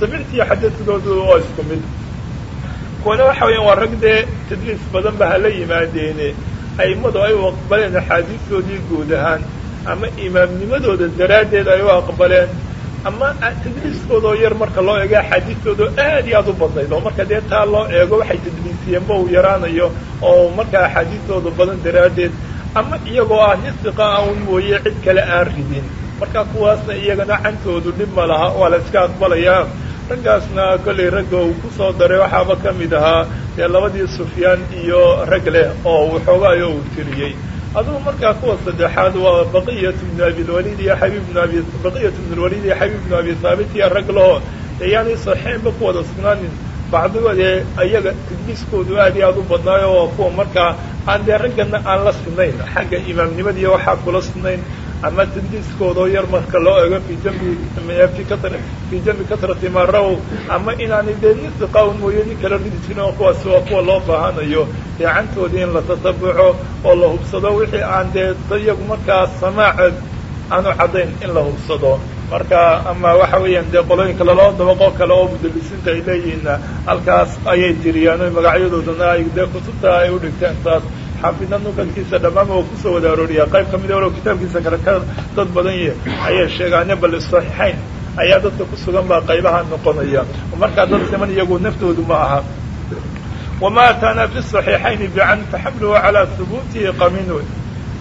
samictiiyo xadadkoodu waa isku mid. Kuwana waxa weeyaan waa rag dee tadliis badan ba hala yimaadeene a'immadu ay u aqbaleen axaadiistoodii guud ahaan ama imaamnimadooda daraaddeed ay u aqbaleen. Ama tadliiskoodoo yar marka loo eego axaadiistoodao aad iyo aad u badnayd oo marka dee taa loo eego waxay tadliisiyeenba uu yaraanayo oo markaa axaadiistooda badan daraaddeed. Ama iyagoo ah nin siqa ah mooye cid kale aan ridin. Marka kuwaasna iyagana cantoodu dhib ma laha waa la iska aqbalayaa raggaasna kollay ragga uu ku soo daray waxaaba ka mid ahaa dee labadii sufyaan iyo rag leh oo waxoogaayo uu tiriyey adugu markaa kuwa saddexaad waa baqiyat bnu abilwaliid iyo xabiib bnu abi baqiyat bnu lwaliid iyo xabiib bnu abi haabit iyo rag laho dee yaanay saxiixinba ku wada sugnaanin bacdigood ee iyaga tadliiskoodu aad iyo aad u badnaayo waa kuwa markaa aan dee raggana aan la sinayn xagga imaamnimadiiyo waxaa kula sinayn ama tadliiskoodoo yar marka loo ego fi jambi fi katr fii jambi ama inaanay dee nin siqaawn mooye nin kala ridi jirin oo kuwaasi waa kuwa loo baahanayo deecantoodii in la tatabuco oo la hubsado wixii aan dee iyagu markaa samaaceed aanu caddayn in la hubsado marka ama waxa weeyaan dee qolooyinka laloo dabaqo kale oo mudalisiinta ay leeyihiinna halkaas ayay tiriyaan o magacyadoodana ay dee kutubta ay u dhigteen taas xaafidna nukankiisa dhammaama oo ku soo wada arooriyaa qayb ka mid walow kitaabkiisa kale ka dad badan y ayay sheegaane bal saxiixayn ayaa dadka ku sugan baa qaybaha noqonaya. Markaa dad siman iyagu naftoodu ma aha. Wama ataana fi صaxiixayni bican faxamluhu calaa hubuutihi qaminun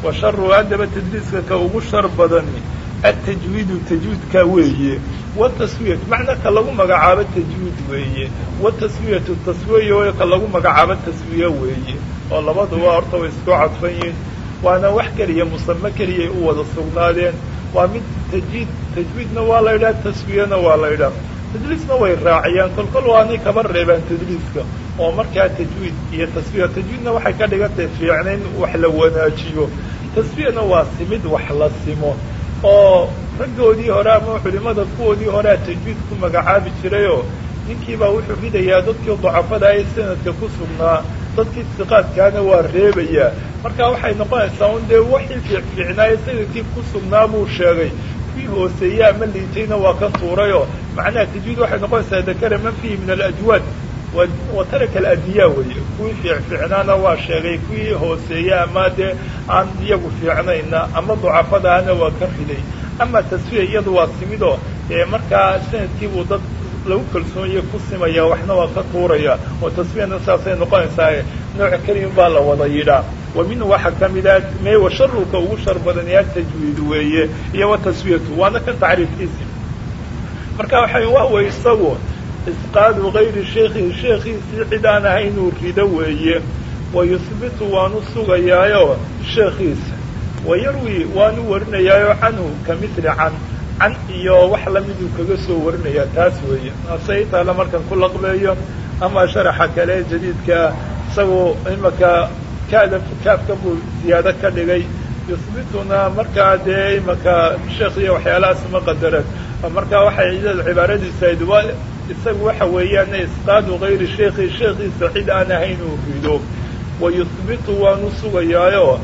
wa sharu adaba tadliiska ka ugu shar badani atajwiidu tajwiidka weeye. Wataswiyatu macna lagu magacaabo tajwiid weeye. Wataswiyatu taswiya lagu magacaabo taswiye weeye oo labaduba horta way isku cadfan yihiin waana wax keliya musame keliyay u wada sugnaadeen. Waa mid tajwiid tajwiidna waa la yidhaha taswiyana waa la yidhaha. Tadliisna way raaciyaan kolkol waanay kaba reebaan tadliiska oo markaa tajwiid iyo taswiya tajwiidna waxay ka dhigantahay fiicnayn wax la wanaajiyo. Taswiyana waa simid wax la simo oo raggoodii hore ama culimada kuwoodii horea tajwiid ku magacaabi jirayoo ninkiibaa wuxuu ridayaa dadkii dacafada ee sanadka ku sugnaa dadkii siqaadkaana waa reebayaa marka waxay noqonaysaa un dee waxii fiicfiicnaaye sannadkii ku sugnaa buu sheegay. Kuwii hooseeye ama liitayna waa ka tuurayoo macnaha tajwiid waxay noqonaysaa dakara man fiihi min alajwaad. Wa taraka aladiyaa weeye. Kuwii fiicfiicnaana waa sheegay kuwii hooseeye ama dee aan iyagu fiicnayna ama ducafadaana waa ka riday. Ama tasfiya iyadu waa simidoo ee markaa sanadkiibuu dad lagu kalsoonye ku simaya waxna waa ka tuuraya oo tasfiyana saasay noqonaysaa nooc keliyan baa la wada yidhaa wa minhu waxaa ka mida me wa sharuka ugu shar badanayaa tajwiid weeye iyo wa taswiyatu waana kan tacriifkiisi marka waxay wahwa isagu isqaadu gayri sheikhihi sheekhiisii cid aan ahay inuu rido weeye. Wa yuhbitu waanu sugayaayo sheekhiisa wa yarwi waanu warinayaayo canhu ka mili can can iyo wax lamiduu kaga soo warinayaa taas weeye. Hase itaala markan ku laqbeeyo ama sharaxa kale jadiidka isagoo imaka kaada kaafka buu ziyaado ka dhigay. Yuhbituna markaa dee imaka sheekh iyo waxyaalahaas ma qadareen marka waxay cibaaradiisa waa isagu waxa weeyaan isqaadu gayri sheikhi sheekhiisa cid aan ahayn uu rido wa yuhbitu waanu sugayaayo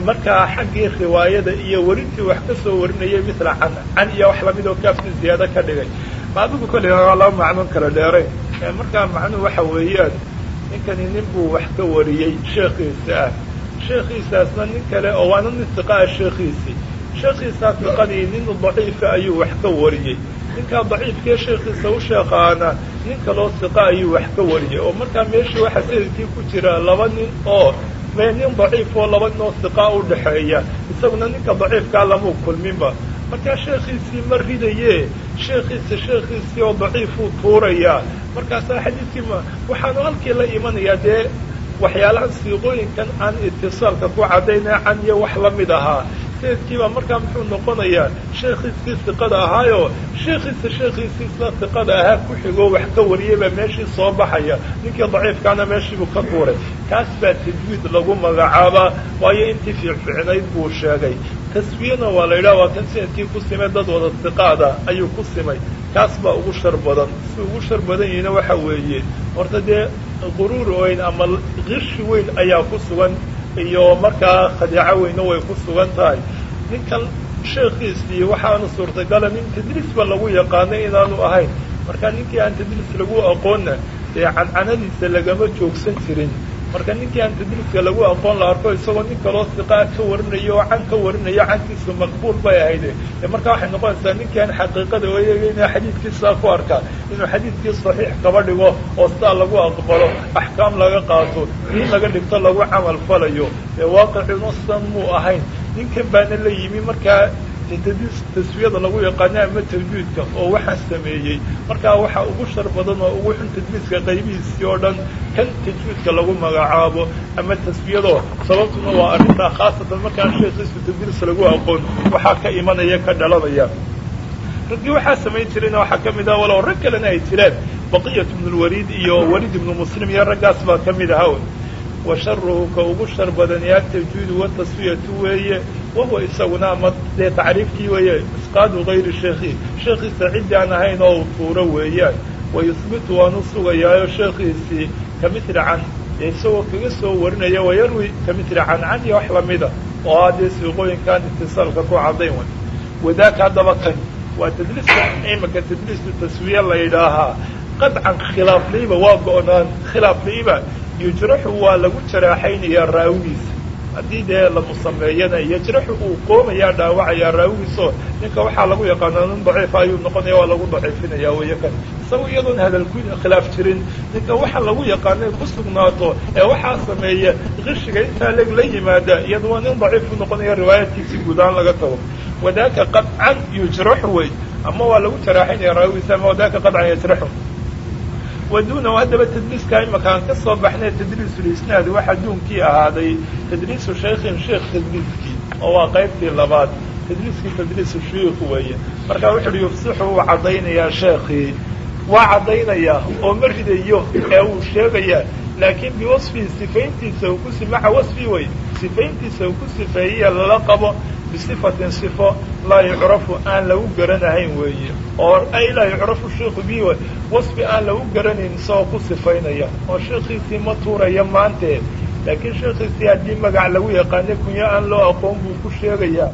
markaa xaggii riwaayada iyo werintii wax ka soo warinayay mila can can iyo wax la mid oo kaafki ziyaado ka dhigay. Ma adigu kolley waa macnoon kala dheerayn markaa macnuhu waxa weeyaan ninkani nin buu wax ka wariyey sheekhiisa. Ah sheekhiisaasna nin kale oo waana nin siqa ah sheekhiisii sheekhiisaa siqadii nin daciifa ayuu wax ka wariyey ninkaa daciifkee sheekhiisa u sheekaana nin kaloo siqa ayuu wax ka wariyey oo markaa meeshii waxaa sannadkii ku jira laba nin oo me nin daciif oo laba nin oo siqaa u dhexeeya isaguna ninka daciifkaa lamuu kulminba. Markaa sheekhiisii ma ridaye sheekhiisa sheekhiisii oo daciifuu tuurayaa markaasaa xadiidkii ma waxaanu halkii la imanayaa dee waxyaalahan siiqooyinkan aan itisaalka ku caddayna can iyo wax la mid ahaa sayidkiibaa markaa muxuu noqonayaa sheekhiisii siqada ahaayo sheekhiisa sheekhiisii isla siqada ahaa ku xigoo wax ka wariyay baa meeshii soo baxaya. Ninkii daciifkaana meeshiibuu ka tuuray. Kaas baa tajwiid lagu magacaabaa waayo intii fiicficnayd buu sheegay. Taswiyana waa la yidhaha waa kan sannadkii ku simay dad wada siqaada ayuu ku simay. Kaas baa ugu shar badan. Si ugu shar badan yihiina waxa weeye. Horta dee quruur weyn ama qishi weyn ayaa ku sugan iyo markaa khadiico weyna way ku sugan tahay. Ninkan sheekhiisii waxaanu suurtagala nin tadriisba lagu yaqaanay inaanu ahayn. Marka ninkii aan tadriis lagu aqoonna dee cancanadiisa lagama joogsan jirin marka ninkii aan lagu aqoon la arko isagoo nin kaloo siqaa ka warinayo oo can ka warinayo cankiisu maqbuul bay ahayde de marka waxay noqonaysaa ninkii aan xaqiiqada eegayna xadiidkiisaa ku arkaa inuu xadiidkii saxiix kaba dhigo oo sidaa lagu aqbalo axkaam laga qaato in laga dhigto lagu camal falayo. Ee waaqicuna san muu ahayn. Ninkan baana la yimi markaa tadriis taswiyada lagu yaqaano ama tajwiidka oo waxaan sameeyey. Markaa waxaa ugu shar badan oo ugu xun tajwiidka qaybihiisii oo dhan kan tajwiidka lagu magacaabo ama taswiyado. Sababtuna waa arrintaa khaasatan markaan sheekhiisu tadriis lagu aqoon waxaa ka imanaya ka dhalanaya raggii waxaa samayn jirayna waxaa ka mid ah walow rag kalena ay jiraan. Baqiyat ibnu lwaliid iyo waliid ibnu muslim iyo raggaas baa ka mid ahaa wa sharuhu ka ugu shar badani atajwiidu wataswiyatu weeye wahuwa isaguna ama dee tacriifkii weeye isqaadu gayri sheekhi sheekhiisa ciddii aan ahayn oo u tuuro weeyaan wa yuhbitu waanu sugayaayo sheekhiisii ka mitli can dee isagoo kaga soo warinaya wayarwi ka mitli can can iyo wax lamida oo ah dee siiqooyinkaan itisaalka ku caddayn way wadaaka haddaba kan waa tadliiska imika tadliisu taswiye la yidhaahaa qadcan go-naan khilaafliiba yujraxu waa jaraaxaynayaa raawigiisa haddii dee la musameeyana yajraxu uu qoomayaa dhaawacayaa raawigiisoo ninka waxaa lagu yaqaanaa nin daciifa ayuu noqonaya waa lagu daciifinaya weyo kan isaga iyadoon hadal ku khilaaf jirin ninka waxa lagu yaqaanay ku sugnaato ee waxaa sameeya qishiga intaa leg la yimaada iyada waa nin daciifu noqonaya riwaayadkiisii guudaan laga tago. Wadaaka qadcan yujraxu wey ama waa lagu jaraaxinaya raawigiisa ama wadaaka qadcan yajraxu waduunahu haddaba tadliiska imaka aan ka soo baxnay tadliisulisnaad waxa duunkii ahaaday tadliisu shaykhin sheekh tadliiskii oo waa qaybtii labaad. Tadliiskii tadliisu shuyuukh weeye. Marka wuxu uhi yufsixu uu caddaynayaa sheekhii. Waa caddaynayaa oo ma ridayo ee uu sheegayaa laakiin biwasfihi sifayntiisa uu ku maca wasfi wey sifayntiisa uu ku sifeeyaya lala qabo bisifatin sifo laa yucrafu aan lagu garanahayn weeye. Oo ay laa yucrafu sheikhu bi wasfi aan lagu garanayn isagoo ku sifaynaya. Oo sheekhiisii ma tuuraya maantee. Laakiin sheekhiisii haddii magac lagu yaqaanay kunyo aan loo aqoon buu ku sheegayaa